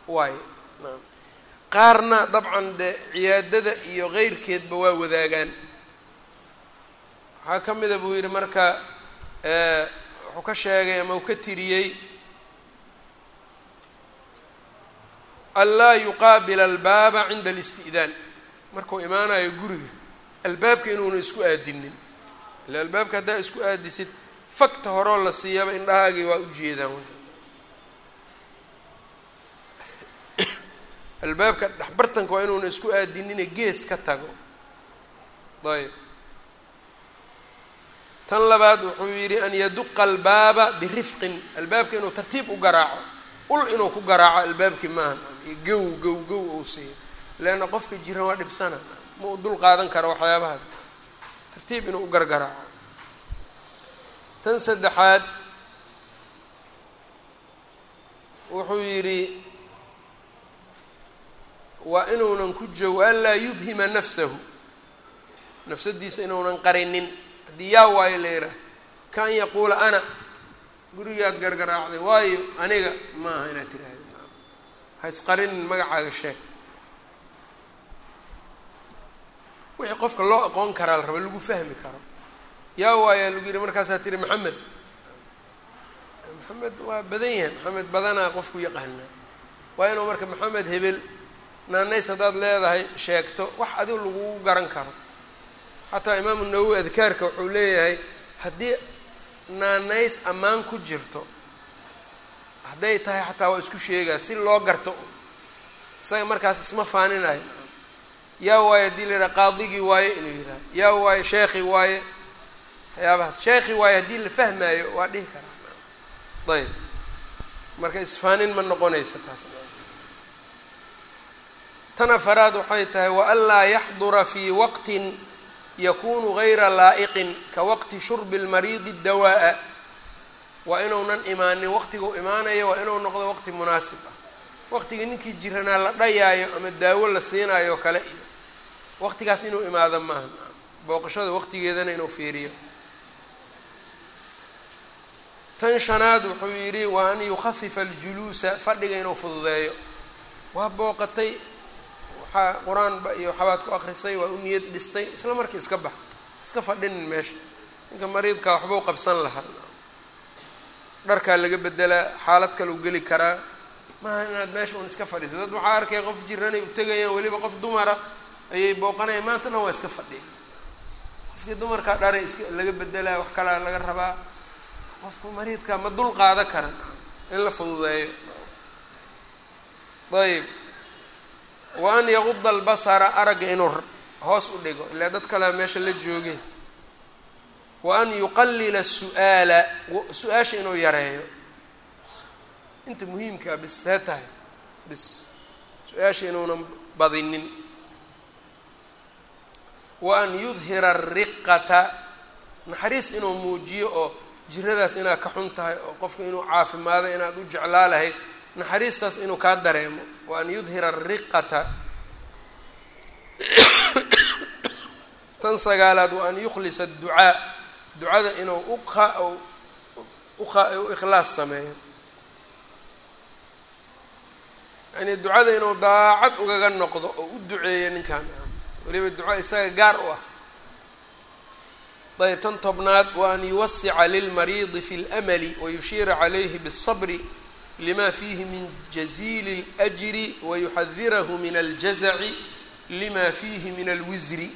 waayo qaarna dabcan dee ciyaadada iyo keyrkeedba waa wadaagaan. Waxaa ka mida buu yidhi marka wuxuu ka sheegay ama uu ka tiriyey anlaa yuqaabila albaaba cinda alisti'daan. Markuu imaanayo guriga albaabka inuuna isku aadinin. Ila albaabka haddaa isku aadisid fakta horoo la siiyaba indhahaagii waa u jeedaan albaabka dhexbartanka waa inuuna isku aadinine gees ka tago. Ayb tan labaad wuxuu yidhi an yaduqa albaaba birifqin. Albaabka inuu tartiib u garaaco ul inuu ku garaaco albaabkii maahan. Gow gow gow ou siiyo leanna qofka jiran waa dhibsana ma u dul qaadan karo waxyaabahaas. Tartiib inuu u gargaraaco tan saddexaad wuxuu yidhi waa inuunan ku joog anlaa yubhima nafsahu. Nafsadiisa inuunan qarinin. Haddii yaa waayo la yidhaah ka an yaquula ana gurigaad gargaraacday waayo aniga ma aha inaad tiraahda ha isqarinin magacaaga sheeg wixii qofka loo aqoon karaa la raba lagu fahmi karo. Yaa waayaa lagu yidhi markaasaa tiri maxamed maxamed waa badan yahay maxamed badanaa qofku yaqaanaa waa inuu marka maxamed hebel naanays haddaad leedahay sheegto wax adigu lagugu garan karo. Xataa imaamu nawowi adkaarka wuxuu leeyahay haddii naanays ammaan ku jirto hadday tahay xataa waa isku sheegaa si loo garto. Isaga markaas isma faaninayo yaa waaye haddii la yidhaha qaadigii waaye inuu yidhaha yaa waaye sheekhi waaye waxyaabahaas sheekhi waaye haddii la fahmaayo waa dhihi karaa. Ayb marka isfaanin ma noqonayso taas. Tan afaraad waxay tahay waanlaa yaxdura fii waqtin yakunu gayra laa'iqin ka waqti shurbi lmariidi dawaa'a waa inuunan imaanin waqtigau imaanaya waa inuu noqdo waqti munaasib ah. Waqtigii ninkii jiranaa la dhayaayo ama daawo la siinaayo o kale. iyo waqtigaas inuu imaado maaha booqashada waqtigeedana inuu fiiriyo. Tan shanaad wuxuu yidhi waa an yukhafifa aljuluusa fadhiga inuu fududeeyo. Waa booqatay waxaa qur'aanba iyo waxabaad ku akrisay waa u niyad dhistay isla markii iska bax iska fadhinin meesha. Ninka mariidkaa waxbuu qabsan lahaa. Dharkaa laga bedelaa xaalad kale u geli karaa. Maaha inaad meesha un iska fadhiisa dad waxaa arkay qof jiranay u tegayaan weliba qof dumara ayay booqanayaan maanta dhan waa iska fadhiya. Qofkii dumarkaa dhara iska laga bedelaa wax kalaa laga rabaa. Qofku mariidkaa ma dul qaada karan in la fududeeyo ayb wa an yaquda albasara aragga inuu hoos u dhigo ilaa dad kalea meesha la joogay wa an yuqalila su'aala su'aasha inuu yareeyo. Inta muhiimkaa bis see tahay bis su'aasha inuunan badinin wa an yudhira ariqata naxariis inuu muujiyo oo jiradaas inaad ka xun tahay oo qofka inuu caafimaado inaad u jeclaa lahayd naxariistaas inuu kaa dareemo. Wa an yudhira ariqata tan sagaalaad wa an yukhlisa adducaa ducada inuu uqa u ikhlaas sameeyo. Yani ducada inuu daacad ugaga noqdo oo u duceeyo ninkan weliba duco isaga gaar u ah ayb tan tobnaad wa an yuwasica lilmariidi fi اlmali wayushiira calayhi bالصabri lima fiihi min jaziili اlأjri wayuxadirahu min aljazaci lima fiihi min alwisri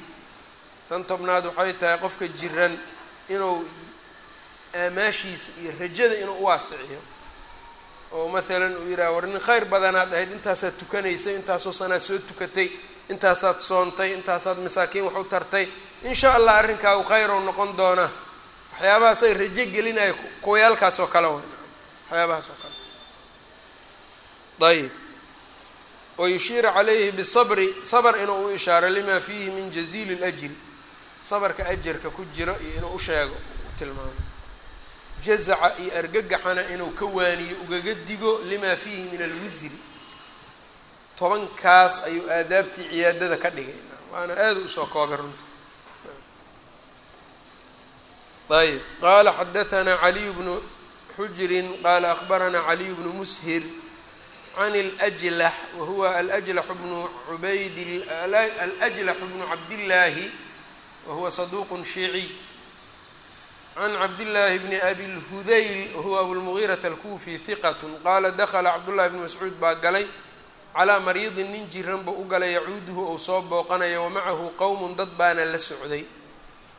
tan tobnaad waxay tahay qofka jiran inuu aamaashiisa iyo rajada inuu uwaasiciyo oo maalan uu yidhaha war nin khayr badanaad ahayd intaasaad tukanaysay intaasoo sanaad soo tukatay intaasaad soontay intaasaad masaakiin wax u tartay in sha allah arrinkaagu ou noqon doonaa. Waxyaabahaas ay rajo gelinaya kuwayaalkaas oo kale way. Waxyaabahaas oo kale. Ayib wayushiira calayhi bisabri sabr inuu u ishaaro lima fiihi min jaziili اlajri sabarka ajarka ku jiro iyo inuu usheego u tilmaamo. Jazaca iyo argagaxana inuu ka waaniyo ugaga digo lima fiihi min alwisri tobankaas ayuu aadaabtii ciyaadada ka dhigay waana aada usoo koobay runta ayb qala xadaثna caliy bnu xujrin qala akbarana caliy bnu mushir can اlأjlax wahuwa alأjlax bnu ubayd alأjlax bnu cabdillaahi wahuwa saduq shiiciy can cabdillaahi bni abi lhudayl wahuwa abulmugiiraة alkufi hiqat qala dakla cabdullahi bni mascuud baa galay calaa mariidin nin jiran buu u galay yacuuduhu ou soo booqanaya wamacahu qowmun dad baana la socday.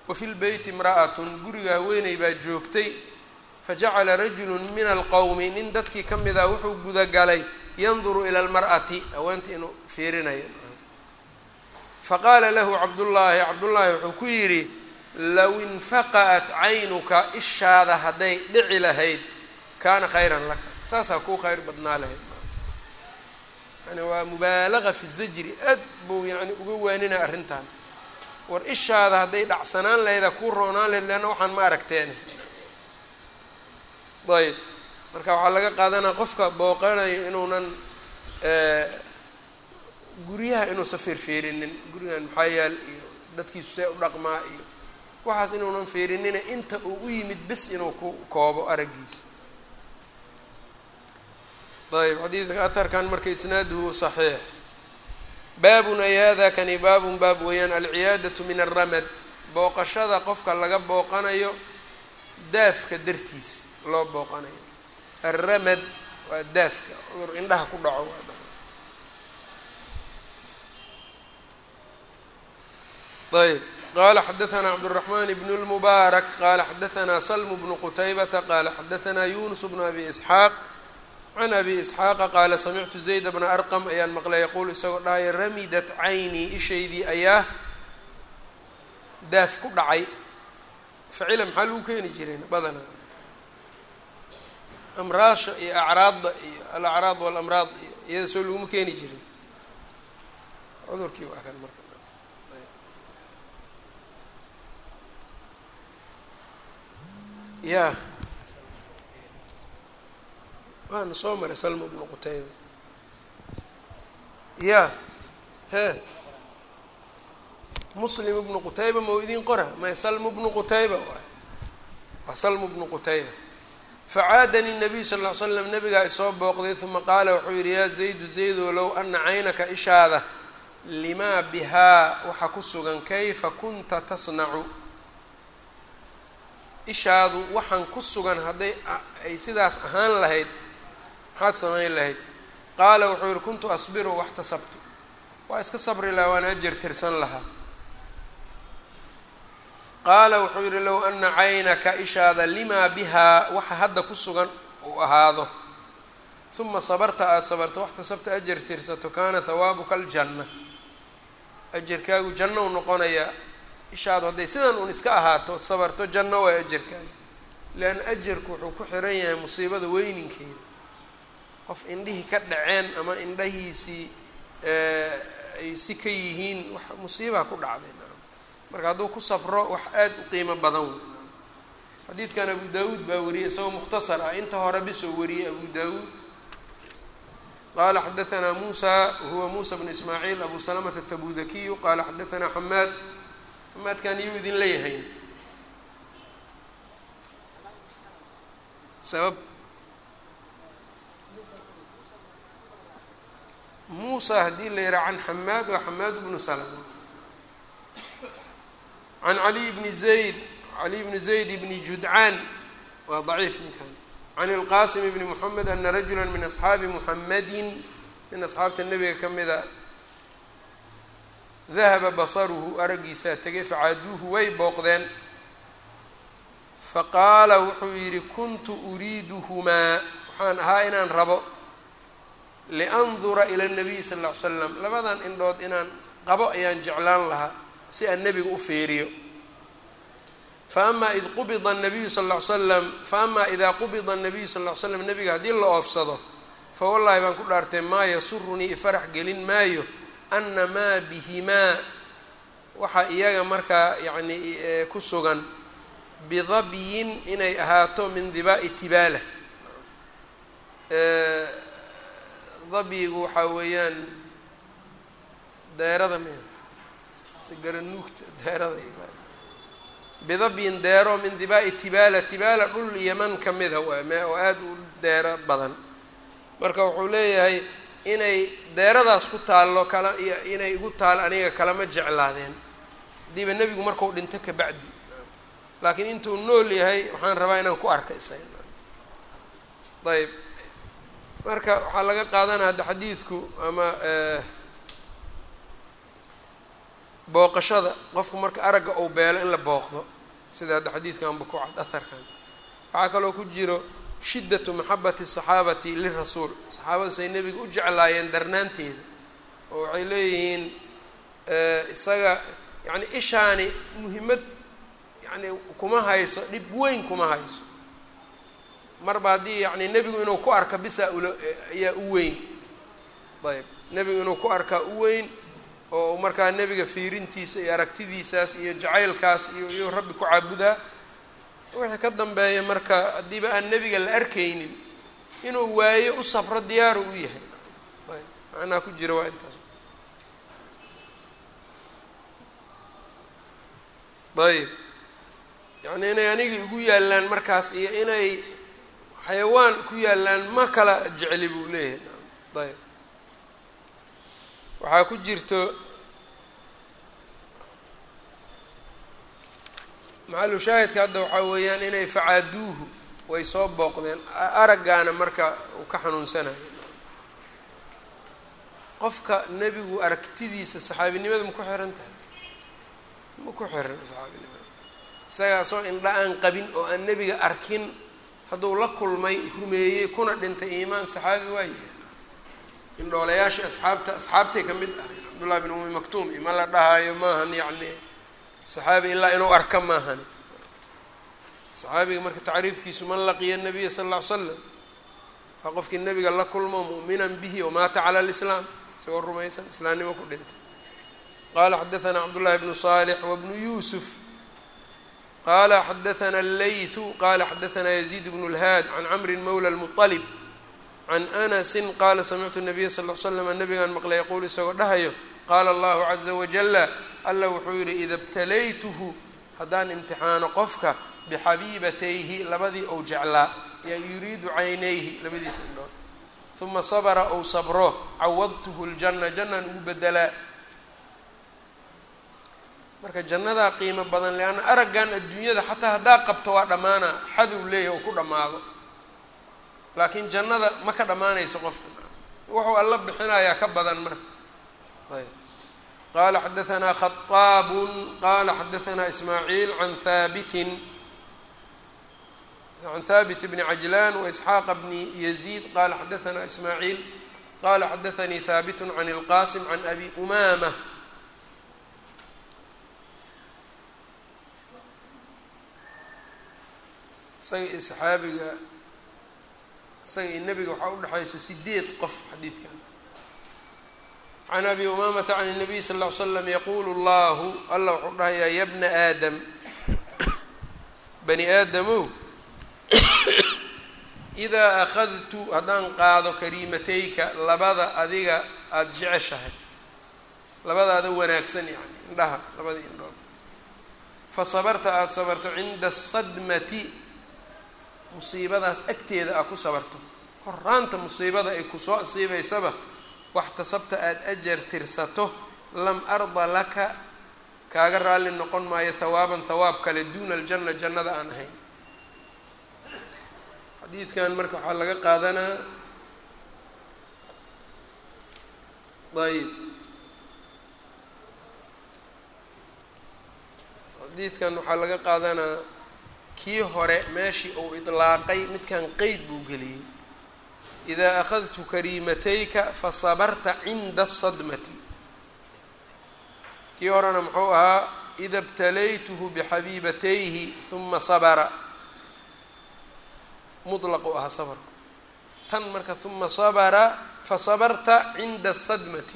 Wa fi lbeyti imra'atun guriga haweeney baa joogtay fajacala rajulu min alqowmi nin dadkii ka mid ah wuxuu gudagalay yanduru ila almar'ati haweenta inuu fiirinayo. Faqaala lahu cabdullaahi cabdullaahi wuxuu ku yidhi low infaqa'at caynuka ishaada hadday dhici lahayd kaana khayran laka. Saasaa kuu khayr badnaa lahayd yani waa mubaalaga fi zajri aad buu yani uga waaninaa arrintan. War ishaada hadday dhacsanaan lahayda kuu roonaan lahayd leanna waxaan ma aragteene ayb marka waxaa laga qaadanaa qofka booqanayo inuunan guryaha inuusan fiirfiirinin gurigan maxaa yaal iyo dadkiisu see u dhaqmaa iyo waxaas inuunan fiirinina inta uu u yimid bis inuu ku koobo araggiisa ayb xadiidka aharkan marka isnaaduhu saxiix baabun ay hada kani baabun baab weeyaan alciyaadatu min alramad booqashada qofka laga booqanayo daafka dartiis loo booqanayo alramad waa daafka cudur indhaha ku dhaco ayb qala xadaثna cabdالرaحman bn الmubaarak qala xadaثna slm bnu qtaybata qala xadaثna yunus bnu abi isxaaq can abi isxaaqa qaala samictu zayd bna arqam ayaan maqlay yaquul isagoo dhahaya ramidat caynii ishaydii ayaa daaf ku dhacay. Facila maxaa lagu keeni jireen badanaa? Amraasha iyo acraadda iyo alacraad walamraad iyo iyada soo laguma keeni jirin. Cudurkii waa kan marka. Ya waana soo maray salma bnu qutayba ya he. Muslim ibnu qutayba ma u idiin qora may salmu bnu qutayba waa salmu bnu qutayba. Facaadani nabiyu sal ll ly slam nabigaa isoo booqday uma qaala wuxuu yidhi yaa zaydu zaydow low ana caynaka ishaada limaa bihaa waxa ku sugan kayfa kunta tasnacu? Ishaadu waxaan ku sugan hadday ay sidaas ahaan lahayd maxaad samayn lahayd qaala wuxuu yihi kuntu asbiru waxtasabtu waa iska sabri lahaa waan ajar tirsan lahaa. Qaala wuxuu yihi low ana caynaka ishaada limaa bihaa waxa hadda ku sugan uu ahaado. Uma sabarta aada sabarto waxtasabta ajar tirsato kaana hawaabuka aljanna ajarkaagu janno u noqonayaa ishaadu hadday sidan un iska ahaato sabarto janno waa ajarkaaga. Leanna ajarku wuxuu ku xiran yahay musiibada weyninkeeda qof indhihii ka dhaceen ama indhahiisii ay si ka yihiin wax musiibaa ku dhacday naam. Marka hadduu ku sabro wax aada u qiimo badan wey naam. Xadiidkan abu daawuud baa wariyey isagoo mukhtasar ah. Inta hore bisoo wariyey abu daawuud. Qala xadaثna musa huwa musa bn ismaaciil abu salamata atabudakiyu qala xadaثna xamaad xamaadkan iyuu idin leeyahay. Sabab muusa haddii la yihaha can xamaad waa xamaad bnu salma can caliy bni zayd caliy bni zayd bni judcaan waa daciif ninkan. Can اlqasim bni mxamed ana rajula min asxaabi muxamadi min asxaabta nebiga ka mida dahaba basaruhu araggiisaa tegay facaaduuhu way booqdeen. Faqaala wuxuu yidhi kuntu uriiduhumaa. Waxaan ahaa inaan rabo liandura ila nabiy sal ll ly slam labadan indhood inaan qabo ayaan jeclaan lahaa si aan nebiga u feeriyo faamaa id qubida nabiyu sal ll slam faama idaa qubida nabiyu sal ll ly slam nebiga haddii la oofsado fa wallahi baan ku dhaartay maa yasurunii ifarax gelin maayo ana maa bihimaa waxaa iyaga markaa yacnii e, ku sugan bidabyin inay ahaato min dibaa'i tibaala. E, dabyigu waxaa weeyaan deerada me se garanuugta deerada bidabyin deero min dibaa'i tibaala tibaala dhul yaman ka mida waa me oo aada u deero badan. Marka wuxuu leeyahay inay deeradaas ku taallo kala inay igu taal aniga kalama jeclaadeen. Haddiiba nebigu markau dhinto kabacdi laakiin intuu nool yahay waxaan rabaa inaan ku arka isaga ayb marka waxaa laga qaadanaya hadda xadiidku ama booqashada. Qofku marka aragga uu beelo in la booqdo sida hadda xadiidkanba ku cad aharkan waxaa kaloo ku jiro shiddatu maxabati saxaabati lirasuul. Saxaabadu say nebiga u jeclaayeen darnaanteeda. Oo waxay leeyihiin isaga yacni ishaani muhimmad yacni kuma hayso dhib weyn kuma hayso marba haddii yacni nebigu inuu ku arka bisaa ula ayaa u weyn. Ayb. Nebigu inuu ku arkaa u weyn oo markaa nebiga fiirintiisa iyo aragtidiisaas iyo jacaylkaas iyo iyo rabbi ku caabudaa. Wixii ka dambeeya marka haddiiba aan nebiga la arkaynin inuu waayo u sabro diyaaru u yahay. Ayb. Macnaha ku jira waa intaas. Ayb. Yacni inay aniga igu yaallaan markaas iyo inay xayawaan ku yaallaan ma kala jecli buu leeyahay. Ayb waxaa ku jirto maxalu shaahidka hadda waxaa weeyaan inay facaaduuhu way soo booqdeen. Araggaana marka uu ka xanuunsanayo qofka nebigu aragtidiisa saxaabinimada ma ku xiran tahay? Ma ku xiran saxaabinimada isagaa soo indha aan qabin oo aan nebiga arkin hadduu la kulmay rumeeyey kuna dhintay iimaan saxaabi waa yahay indhoolayaashii asxaabta asxaabtay ka mid ahay. Cabdullahi bin umi maktuum ima la dhahaayo maahan yacni saxaabi ilaa inuu arka maahani saxaabiga marka tacriifkiisu man laqiya nabiya sala alla ly slam waa qofkii nebiga la kulmo mu'minan bihi wamaata cala alislaam isagoo rumaysan islaamnimo ku dhintay. Qala xadaثna cabdullahi bnu salix wabnu yusuf qala xadaثna اllaythu qala xadaثna yaziid bnu اlhaad can camri mawla اlmuطalib can anasi qala samictu nabiya sal l slam nabigaan maqlay yaquul isagoo dhahayo qaala allahu caza wajala alla wuxuu yidhi ida btalaytuhu haddaan imtixaano qofka bixabiibatayhi labadii ou jeclaa yaa yuriidu caynayhi labadiisa indhood uma sabra ou sabro cawadtuhu ljanna jannaan ugu bedelaa marka jannadaa qiimo badan leanna araggan adduunyada xataa haddaa qabto waa dhammaanaa xadow leeyah oo ku dhammaado. Laakiin jannada ma ka dhammaanayso qofka. Wuxuu alla bixinayaa ka badan marka. Ayb. Qala xadaanaa khaطaab qala xadaanaa ismaaciil an haabitin can haabit bni cajlan waisxaaq bni yaziid qala xadaanaa ismaaciil qala xadaanii haabitu can اlqasim can abi umamh isaga iyo saxaabiga isaga iyo nebiga waxaa udhexayso sideed qof xadiidkan. Can abi umamata can الnabiy sal ll ly slam yaqulu llahu alla wuxuu dhahayaa ya bna aadam. Bani aadamow idaa akhadtu haddaan qaado kariimatayka labada adiga aada jeceshahay labadaada wanaagsan yani indhaha labada indhood. Fa sabarta aada sabarto cinda asadmati musiibadaas agteeda aad ku sabarto. Horaanta musiibada ay ku soo asiibaysaba waxtasabta aada ajar tirsato lam arda laka kaaga raalli noqon maayo hawaaban hawaab kale duuna aljanna jannada aan ahayn. Xadiidkan marka waxaa laga qaadanaa ayb xadiidkan waxaa laga qaadanaa kii hore meeshii uu idlaaqay midkan qeyd buu geliyey. Idaa akhadtu kariimatayka fasabarta cinda asadmati kii horena muxuu ahaa ida btalaytuhu bixabiibatayhi huma sabara. Mutlaq u ahaa sabarku tan marka huma sabara fasabarta cinda asadmati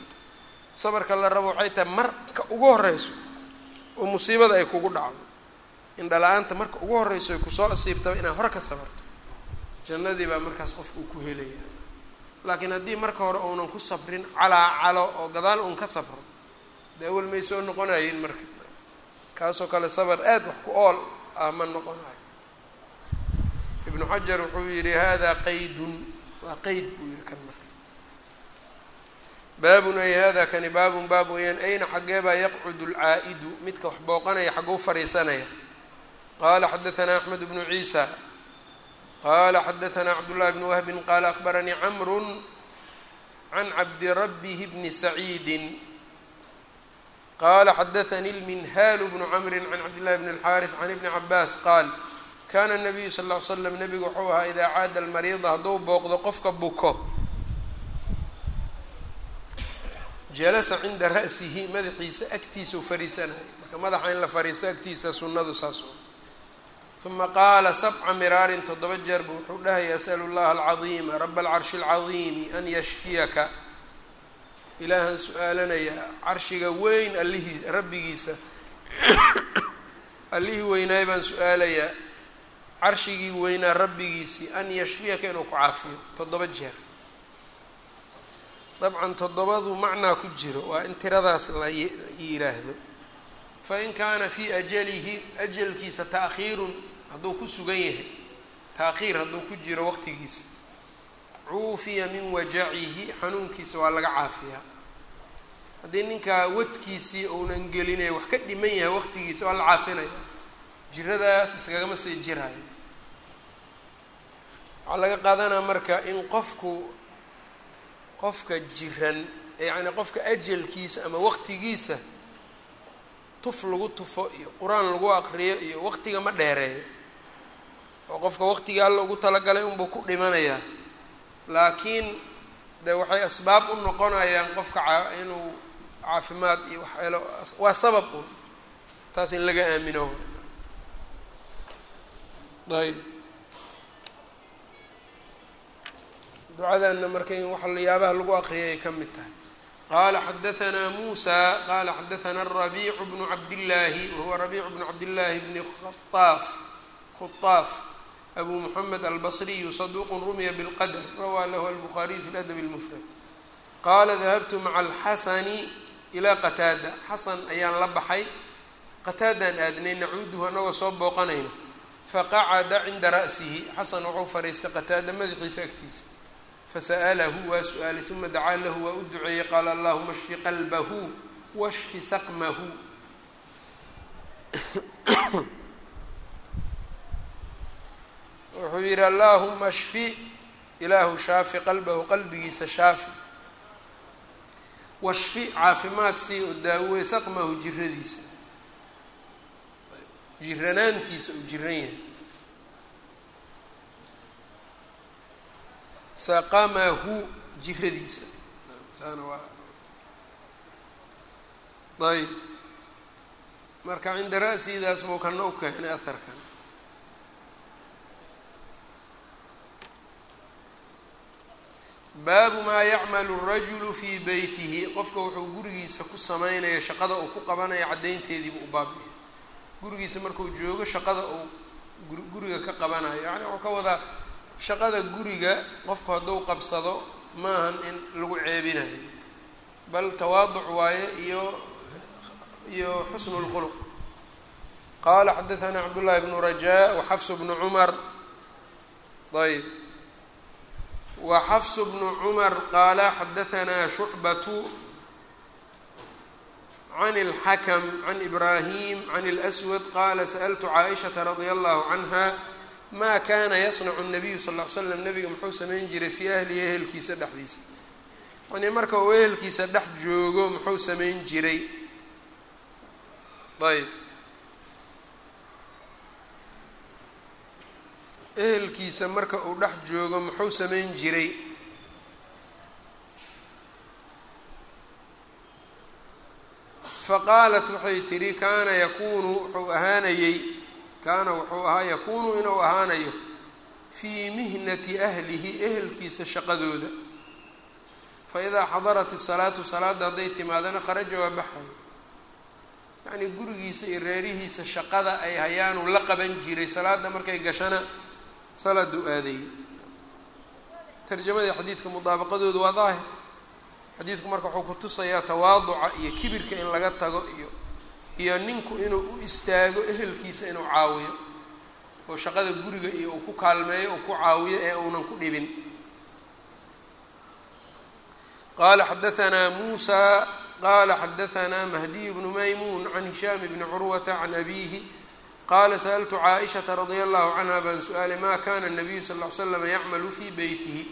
sabarka la rabo waxay tahay marka ugu horeyso oo musiibada ay kugu dhacdo indhala-aanta marka ugu horeyso ay ku soo asiibtaba inaad hore ka sabarto. Jannadii baa markaas qofka uu ku helaya. Laakiin haddii marka hore uunan ku sabrin calaa calo oo gadaal uun ka sabro dee awel may soo noqonayin marka. Kaasoo kale sabar aad wax ku ool ah ma noqonayo ibnu xajar wuxuu yihi hada qaydun. Waa qeyd buu yihi kan marka. Baabun ay hada kani baabun baab weyaan ayna xaggee baa yaqcudu lcaa'idu midka wax booqanaya xagguu fariisanaya qala xadaثna axmed bnu ciisa qala xadaثna cabdالlahi bn wahbi qala akbaranii camru can cabdirabih bni saciidi qala xadaثanii اlminhal bnu camri can cabdillahi bn اlxariث can ibni cabaas qaal kana الnabiyu sal ll ly slam nebigu wuxuu ahaa idaa caada almariida hadduu booqdo qofka buko jalasa cinda ra'sihi madaxiisa agtiisau fariisanaya marka madaxa in la fariisto agtiisa sunnadu saas uma qaala sabca miraarin toddoba jeer buu wuxuu dhahaya asalu llaha alcadiima raba alcarshi alcadiimi an yashfiyaka ilaahan su'aalanayaa carshiga weyn allihii rabbigiisa allihii weynaay baan su'aalayaa carshigii weynaa rabbigiisii an yashfiyaka inuu ku caafiyo toddoba jeer dabcan toddobadu macnaa ku jiro waa in tiradaas la yiraahdo fa in kaana fii ajalihi ajalkiisa ta'khiirun hadduu ku sugan yahay taakhiir hadduu ku jiro waqtigiisa cuufiya min wajacihi xanuunkiisa waa laga caafiyaa. Haddii ninkaa wadkiisii uunan gelinaya wax ka dhiman yahay waqtigiisa waa la caafinaya jiradaas iskagama sii jiraayo. Waxaa laga qaadanaa marka in qofku qofka jiran yacni qofka ajalkiisa ama waqtigiisa tuf lagu tufo iyo qur'aan lagu aqriyo iyo waqtiga ma dheereeyo oo qofka waqtigii alla ugu talagalay unbuu ku dhimanayaa laakiin de waxay asbaab u noqonayaan qofka inuu caafimaad iyo wax elo waa sabab un taas in laga aamino ayb ducadanna marka in waxa layaabaha lagu aqriyay ay ka mid tahay qala xadaثna musa qala xadaثna الرaبيع بن cabdالlahi wahuwa رaبيع بن cabdالlahi بn khaطاaf abu mxamed albasriyu saduuqu rumiya bilqadr rawaa lahu albuhaariyu fi ladab lmufrad qaala dahabtu maca alxasani ilaa qataada xasan ayaan la baxay. Qataadaan aadnay nacuuduhu anagoo soo booqanayna faqacada cinda ra'sihi. Xasan wuxuu fadhiistay qataada madaxiisa agtiisa. Fasa'alahu waa su'aalay uma dacaa lahu waa u duceeyey. Qaala allahuma shfi qalbahu washfi saqmahu. Yidhi allahuma shfi ilaahu shaafi qalbahu qalbigiisa shaafi. Washfi caafimaad sii oo daawey saqmahu jiradiisa jiranaantiisa uu jiran yahay. Saqamahu jiradiisa saana waa. Ayb marka cinda ra'sidaas buu kana u keenay aharkan baabu maa yacmalu rajulu fii beytihi qofka wuxuu gurigiisa ku sameynaya shaqada uu ku qabanaya caddaynteediibuu u baabyahay gurigiisa markuu joogo shaqada uu guriga ka qabanayo. Yacni wuxuu ka wadaa shaqada guriga qofku hadduu qabsado maahan in lagu ceebinayo. Bal tawaaduc waaye iyo iyo xusnu lkhuluq qaala xadaثana cabdullahi bnu rajaa waxafs bnu cumar. Ayb وxfs بن cmر qال xdثna شhuعبة عن الحkم عن إbrاhيم عن الأسود qال سألت cائشhaةa رضي الله عنها ma kana yصنع النبyu صلى اه عل sلم نbiga muxuu samayn jiray fي أhlihi ehelkiisa dhexdiisa yani marka uu ehelkiisa dhex joogo muxuu samayn jiray ayb Ehelkiisa marka uu dhex joogo muxuu samayn jiray? Faqaalat waxay tidhi kaana yakuunu wuxuu ahaanayey kaana wuxuu ahaa yakuunu inuu ahaanayo fii mihnati ahlihi ehelkiisa shaqadooda. Faidaa xadarat isalaatu salaadda hadday timaadana kharaja waa baxayo yacnii gurigiisa iyo reerihiisa shaqada ay hayaanuu la qaban jiray salaadda markay gashana salaadu aadayey tarjamadii xadiidka mudaabaqadoodu waa daahir. Xadiidku marka wuxuu ku tusayaa tawaaduca iyo kibirka in laga tago iyo iyo ninku inuu u istaago ehelkiisa inuu caawiyo oo shaqada guriga iyo uu ku kaalmeeyo uu ku caawiyo ee uunan ku dhibin. Qala xadaثna musa qala xadaثna mahdiy bnu maymuun can hishaam bni curwata can abihi qaala sa'altu caaishata radia allahu canha baan su'aalay maa kana nabiyu sal ly slam yacmalu fii beytihi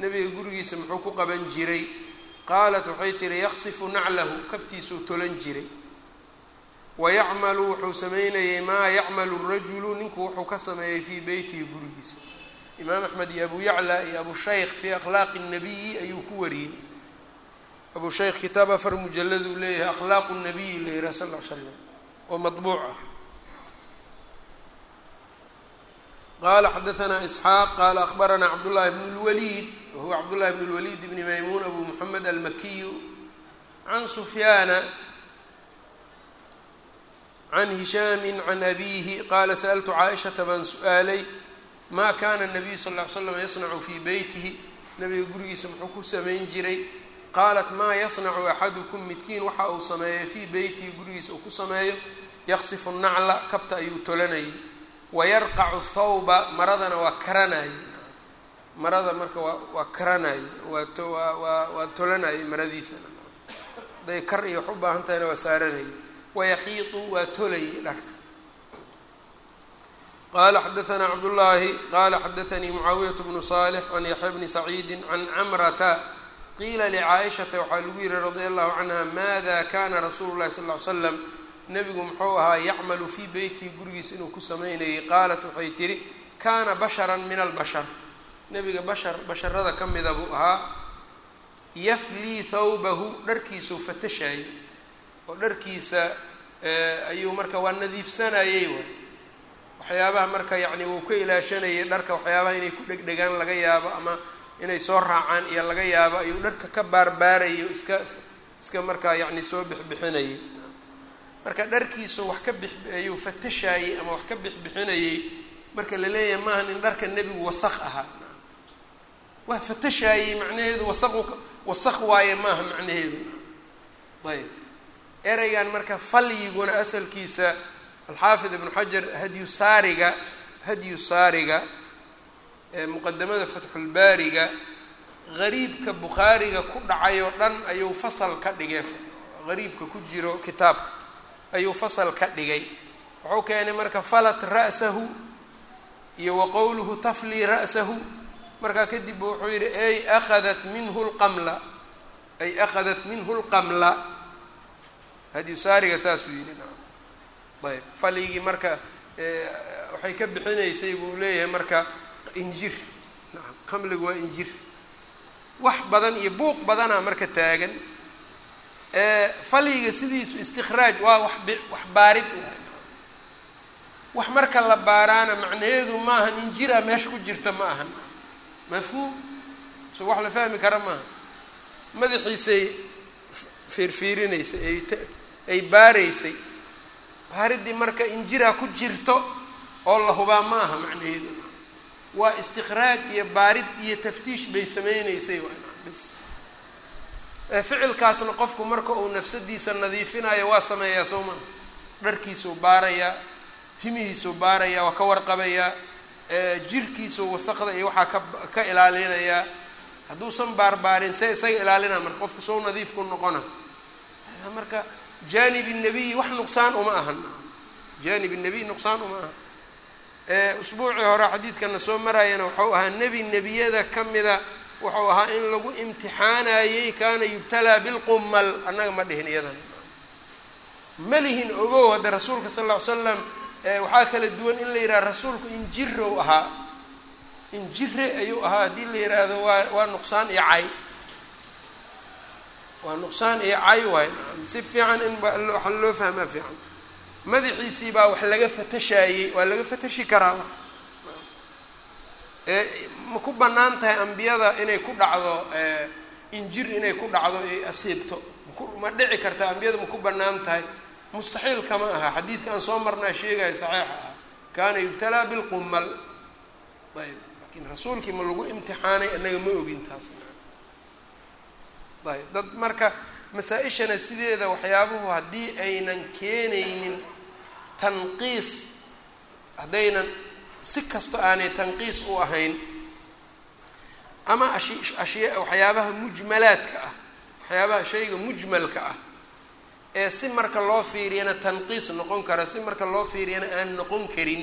nabiga gurigiisa muxuu ku qaban jiray qaalat waxay tihi yaksifu naclahu kabtiisuu tolan jiray wa yacmalu wuxuu sameynayay maa yacmalu rajulu ninku wuxuu ka sameeyey fii beytihi gurigiisa imaam axmed iyo abu yacla iyo abu shaykh fii akhlaaqi nabiyi ayuu ku wariyey abu shaykh kitaab afar mujalladuu leeyahay akhlaaqu nabiyi la yihaha sal l slam oo mabuuc ah qala xadaanaa isxaaq qaala ahbaranaa cabdullahi bn اlwaliid wahuwa cabdullahi bn اlwaliid bni maymuun abu muxamed almakiyu can sufyaana can hishaami can abiihi qaala sa'altu caaishata baan su'aalay maa kaana nabiyu sal ly slam yasnacu fii beytihi nabiga gurigiisa muxuu ku samayn jiray qaalat maa yasnacu axadukum midkiin waxa uu sameeya fii beytihi gurigiisa uu ku sameeyo yaqsifu nacla kabta ayuu tolanayay wayarqacu thawba maradana waa karanayey marada marka waa waa karanayey waawaa waa tolanayey maradiisana haday kar iyo wax u baahan tahayna waa saaranayey wayaxiidu waa tolayey dharka qala xadaanaa cabdullaahi qala xadaanii mucaawiyat bnu salix can yaxya bni saciidi can camrata qiila licaaishata waxaa lagu yihi radia allahu canha mada kana rasuulu llahi sal l slam nebigu muxuu ahaa yacmalu fii beytihi gurigiisa inuu ku samaynayay. Qaalat waxay tihi kana bashara min albashar. Nebiga bashar basharada ka mida buu ahaa yaflii thawbahu dharkiisuu fatashayay. Oo dharkiisa ayuu marka waa nadiifsanayay way. Waxyaabaha marka yacni wuu ka ilaashanayay dharka waxyaabaha inay ku dhegdhegaan laga yaabo ama inay soo raacaan iyo laga yaabo ayuu dharka ka baarbaarayay iska iska markaa yacni soo bixbixinayay marka dharkiisu wax ka bix ayuu fatashayey ama wax ka bixbixinayay marka la leeyahay maaha in dharka nebigu wasaq ahaa. Waa fatashayey macnaheedu wasaqu wasaq waaye maaha macnaheedu. Ayb. Ereygan marka falyiguna asalkiisa alxaafid ibnu xajar hadyu saariga hadyu saariga muqadamada fatxulbaariga gariibka bukhaariga ku dhacay oo dhan ayuu fasal ka dhigay. Gariibka ku jiro kitaabka ayuu fasal ka dhigay. Wuxuu keenay marka falat ra'sahu iyo wa qowluhu taflii ra'sahu. Markaa kadib wuxuu yidhi ay akhadat minhu lqamla ay akhadat minhu lqamla hadyu saariga saasuu yidhi ayb faligii marka waxay ka bixinaysay buu leeyahay marka injir. Naam qamligu waa injir. Wax badan iyo buuq badanaa marka taagan faliga sidiisu istikhraaj waa wax wax baarid wax marka la baaraana macnaheedu maahan injira meesha ku jirta ma ahan. Mafhuum? So wax la fahmi kara maaha madaxiisay fiirfiirinaysay ay ay baaraysay. Baaridii marka injira ku jirto oo la hubaa ma aha macnaheedu. Waa istikhraaj iyo baarid iyo taftiish bay sameyneysay bis ficilkaasna qofku marka uu nafsadiisa nadiifinayo waa sameeyaa sowma dharkiisuu baarayaa timihiisuu baarayaa waa ka warqabayaa jirkiisuu wasaqda iyo waxaa kaka ilaalinayaa hadduusan baarbaarin see isaga ilaalinaa marka qofku sow nadiifku noqona. Marka jaanibi nebiyi wax nuqsaan uma ahan. Jaanib nebiy nuqsaan uma ahan. Usbuucii hore xadiidkana soo maraayana waxau ahaa nebi nebiyada kamida wuxuu ahaa in lagu imtixaanayey kaana yubtalaa bilqumal annaga ma dhihin iyadan. Ma lihin ogow hadda rasuulka sal lla ly slam waxaa kala duwan in la yidhaha rasuulku injirow ahaa. Injire ayuu ahaa. Haddii la yidhaahdo waa waa nuqsaan iyo cay. Waa nuqsaan iyo cay waay. Si fiican in waxa loo fahmaa fiican. Madaxiisii baa wax laga fatashaayey waa laga fatashi karaa ma ku bannaan tahay ambiyada inay ku dhacdo injir inay ku dhacdo ay asiibto? Ma dhici karta ambiyada ma ku bannaan tahay? Mustaxiil kama aha. Xadiidka aan soo marnaa sheegaya saxiixa ah kaana yubtalaa bilqumal ayb laakiin rasuulkii ma lagu imtixaanay annaga ma ogin taas ayb dad marka masaa-ishana sideeda waxyaabuhu haddii aynan keenaynin tanqiis haddaynan si kasto aanay tanqiis u ahayn ama ashya waxyaabaha mujmalaadka ah waxyaabaha shayga mujmalka ah ee si marka loo fiiriyana tanqiis noqon kara si marka loo fiiriyana aan noqon karin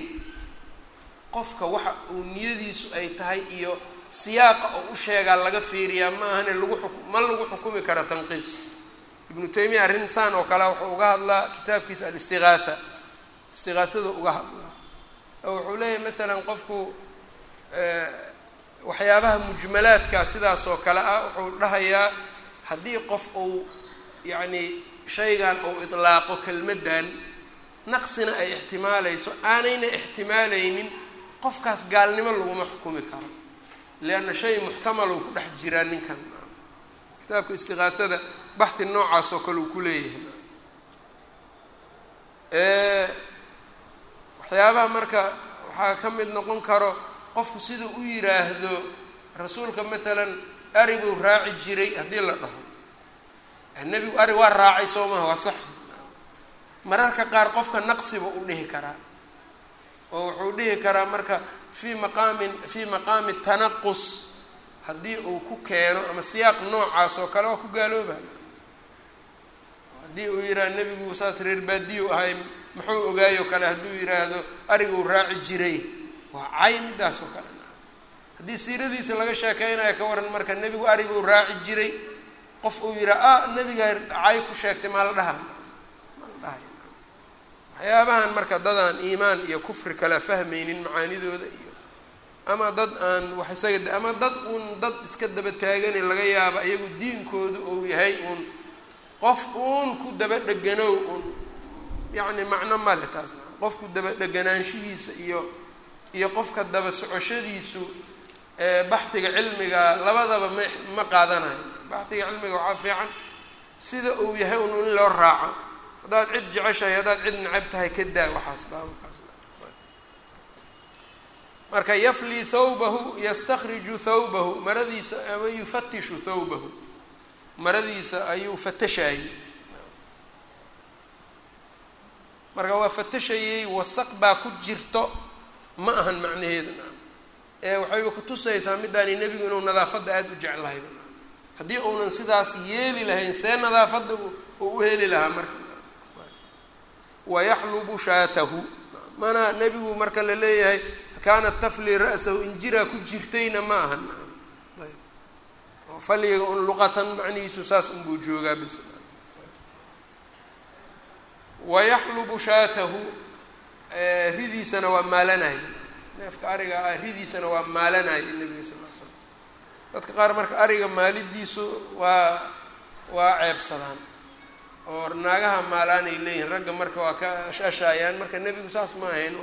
qofka waxa uu niyadiisu ay tahay iyo siyaaqa oo u sheegaa laga fiiriyaa ma ahane lagu xuk ma lagu xukumi kara tanqiis. Ibnu taymiya arrin saan oo kale wuxuu uga hadlaa kitaabkiisa alistigaatha istigaahada uga hadlaa oo wuxuu leeyahay matalan qofku waxyaabaha mujmalaadka sidaas oo kale ah wuxuu dhahayaa haddii qof uu yacni shaygan uu itlaaqo kelmaddan naqsina ay ixtimaalayso aanayna ixtimaalaynin qofkaas gaalnimo laguma xukumi karo. Lianna shay muxtamal uu ku dhex jiraa ninkan. Kitaabka istiqaatada baxdi noocaas oo kale uu ku leeyahay waxyaabaha marka waxaa ka mid noqon karo qofku sida u yiraahdo rasuulka matalan ari buu raaci jiray haddii la dhaho. Nebigu ari waa raacay soo maha waa sax. Mararka qaar qofka naqsiba u dhihi karaa oo wuxuu dhihi karaa marka fii maqaamin fii maqaami tanaqus haddii uu ku keeno ama siyaaq noocaas oo kale waa ku gaalooba haddii uu yidhaha nebigu saas reer baadiyu ahay muxuu ogaayoo kale hadduu yidhaahdo ariguu raaci jiray. Waa cay midaas oo kale. Haddii siiradiisa laga sheekeynayo ka waran marka nebigu ariguu raaci jiray. Qof uu yidhaha ah nebigaa cay ku sheegtay maa la dhaha ma la dhahay waxyaabahan marka dadaan iimaan iyo kufri kala fahmaynin macaanidooda iyo ama dad aan wax isaga ama dad uun dad iska daba taagani laga yaaba iyagu diinkoodu uu yahay uun. Qof uun ku daba dheganow uun yacni macno male taasna. Qofku daba dheganaanshihiisa iyo iyo qofka daba socoshadiisu baxdiga cilmiga labadaba ma ma qaadanayo baxdiga cilmiga waxaa fiican sida uu yahay un in loo raaco. Haddaad cid jeceshahay haddaad cid necab tahay ka daa waxaas baabkaas marka yafli thawbahu yastakhriju thawbahu. Maradiisa ama yufatishu thawbahu. Maradiisa ayuu fatashayey marka waa fatashayey wasaq baa ku jirto ma ahan macnaheedu nacam. Ee waxayba kutusaysaa midaani nebigu inuu nadaafadda aada u jeclahayba haddii uunan sidaas yeeli lahayn see nadaafadda uu u heli lahaa marka wayaxlubu shaatahu mana nebigu marka la leeyahay kaanat tafli ra'sahu injiraa ku jirtayna ma ahan ayb. Oo faliga un luqatan macnihiisu saas unbuu joogaa bis wayaxlubu shaatahu ridiisana waa maalanaya neefka ariga ah ridiisana waa maalanaya nebiga sal l slam dadka qaar marka ariga maalidiisu waa waa ceebsadaan oo naagaha maalaanay leeyihiin ragga marka waa ka ashashaayaan marka nebigu saas ma ahayn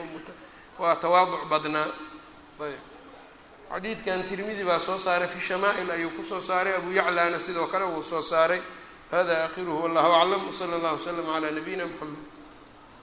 waa tawaaduc badnaa ayb xadiidkan tirmidi baa soo saaray fi shamaa'il ayuu ku soo saaray abu yaclana sidoo kale wuu soo saaray hada akhiruhu wallahu aclam wsala allahu wslam calaa nabiyina mxamed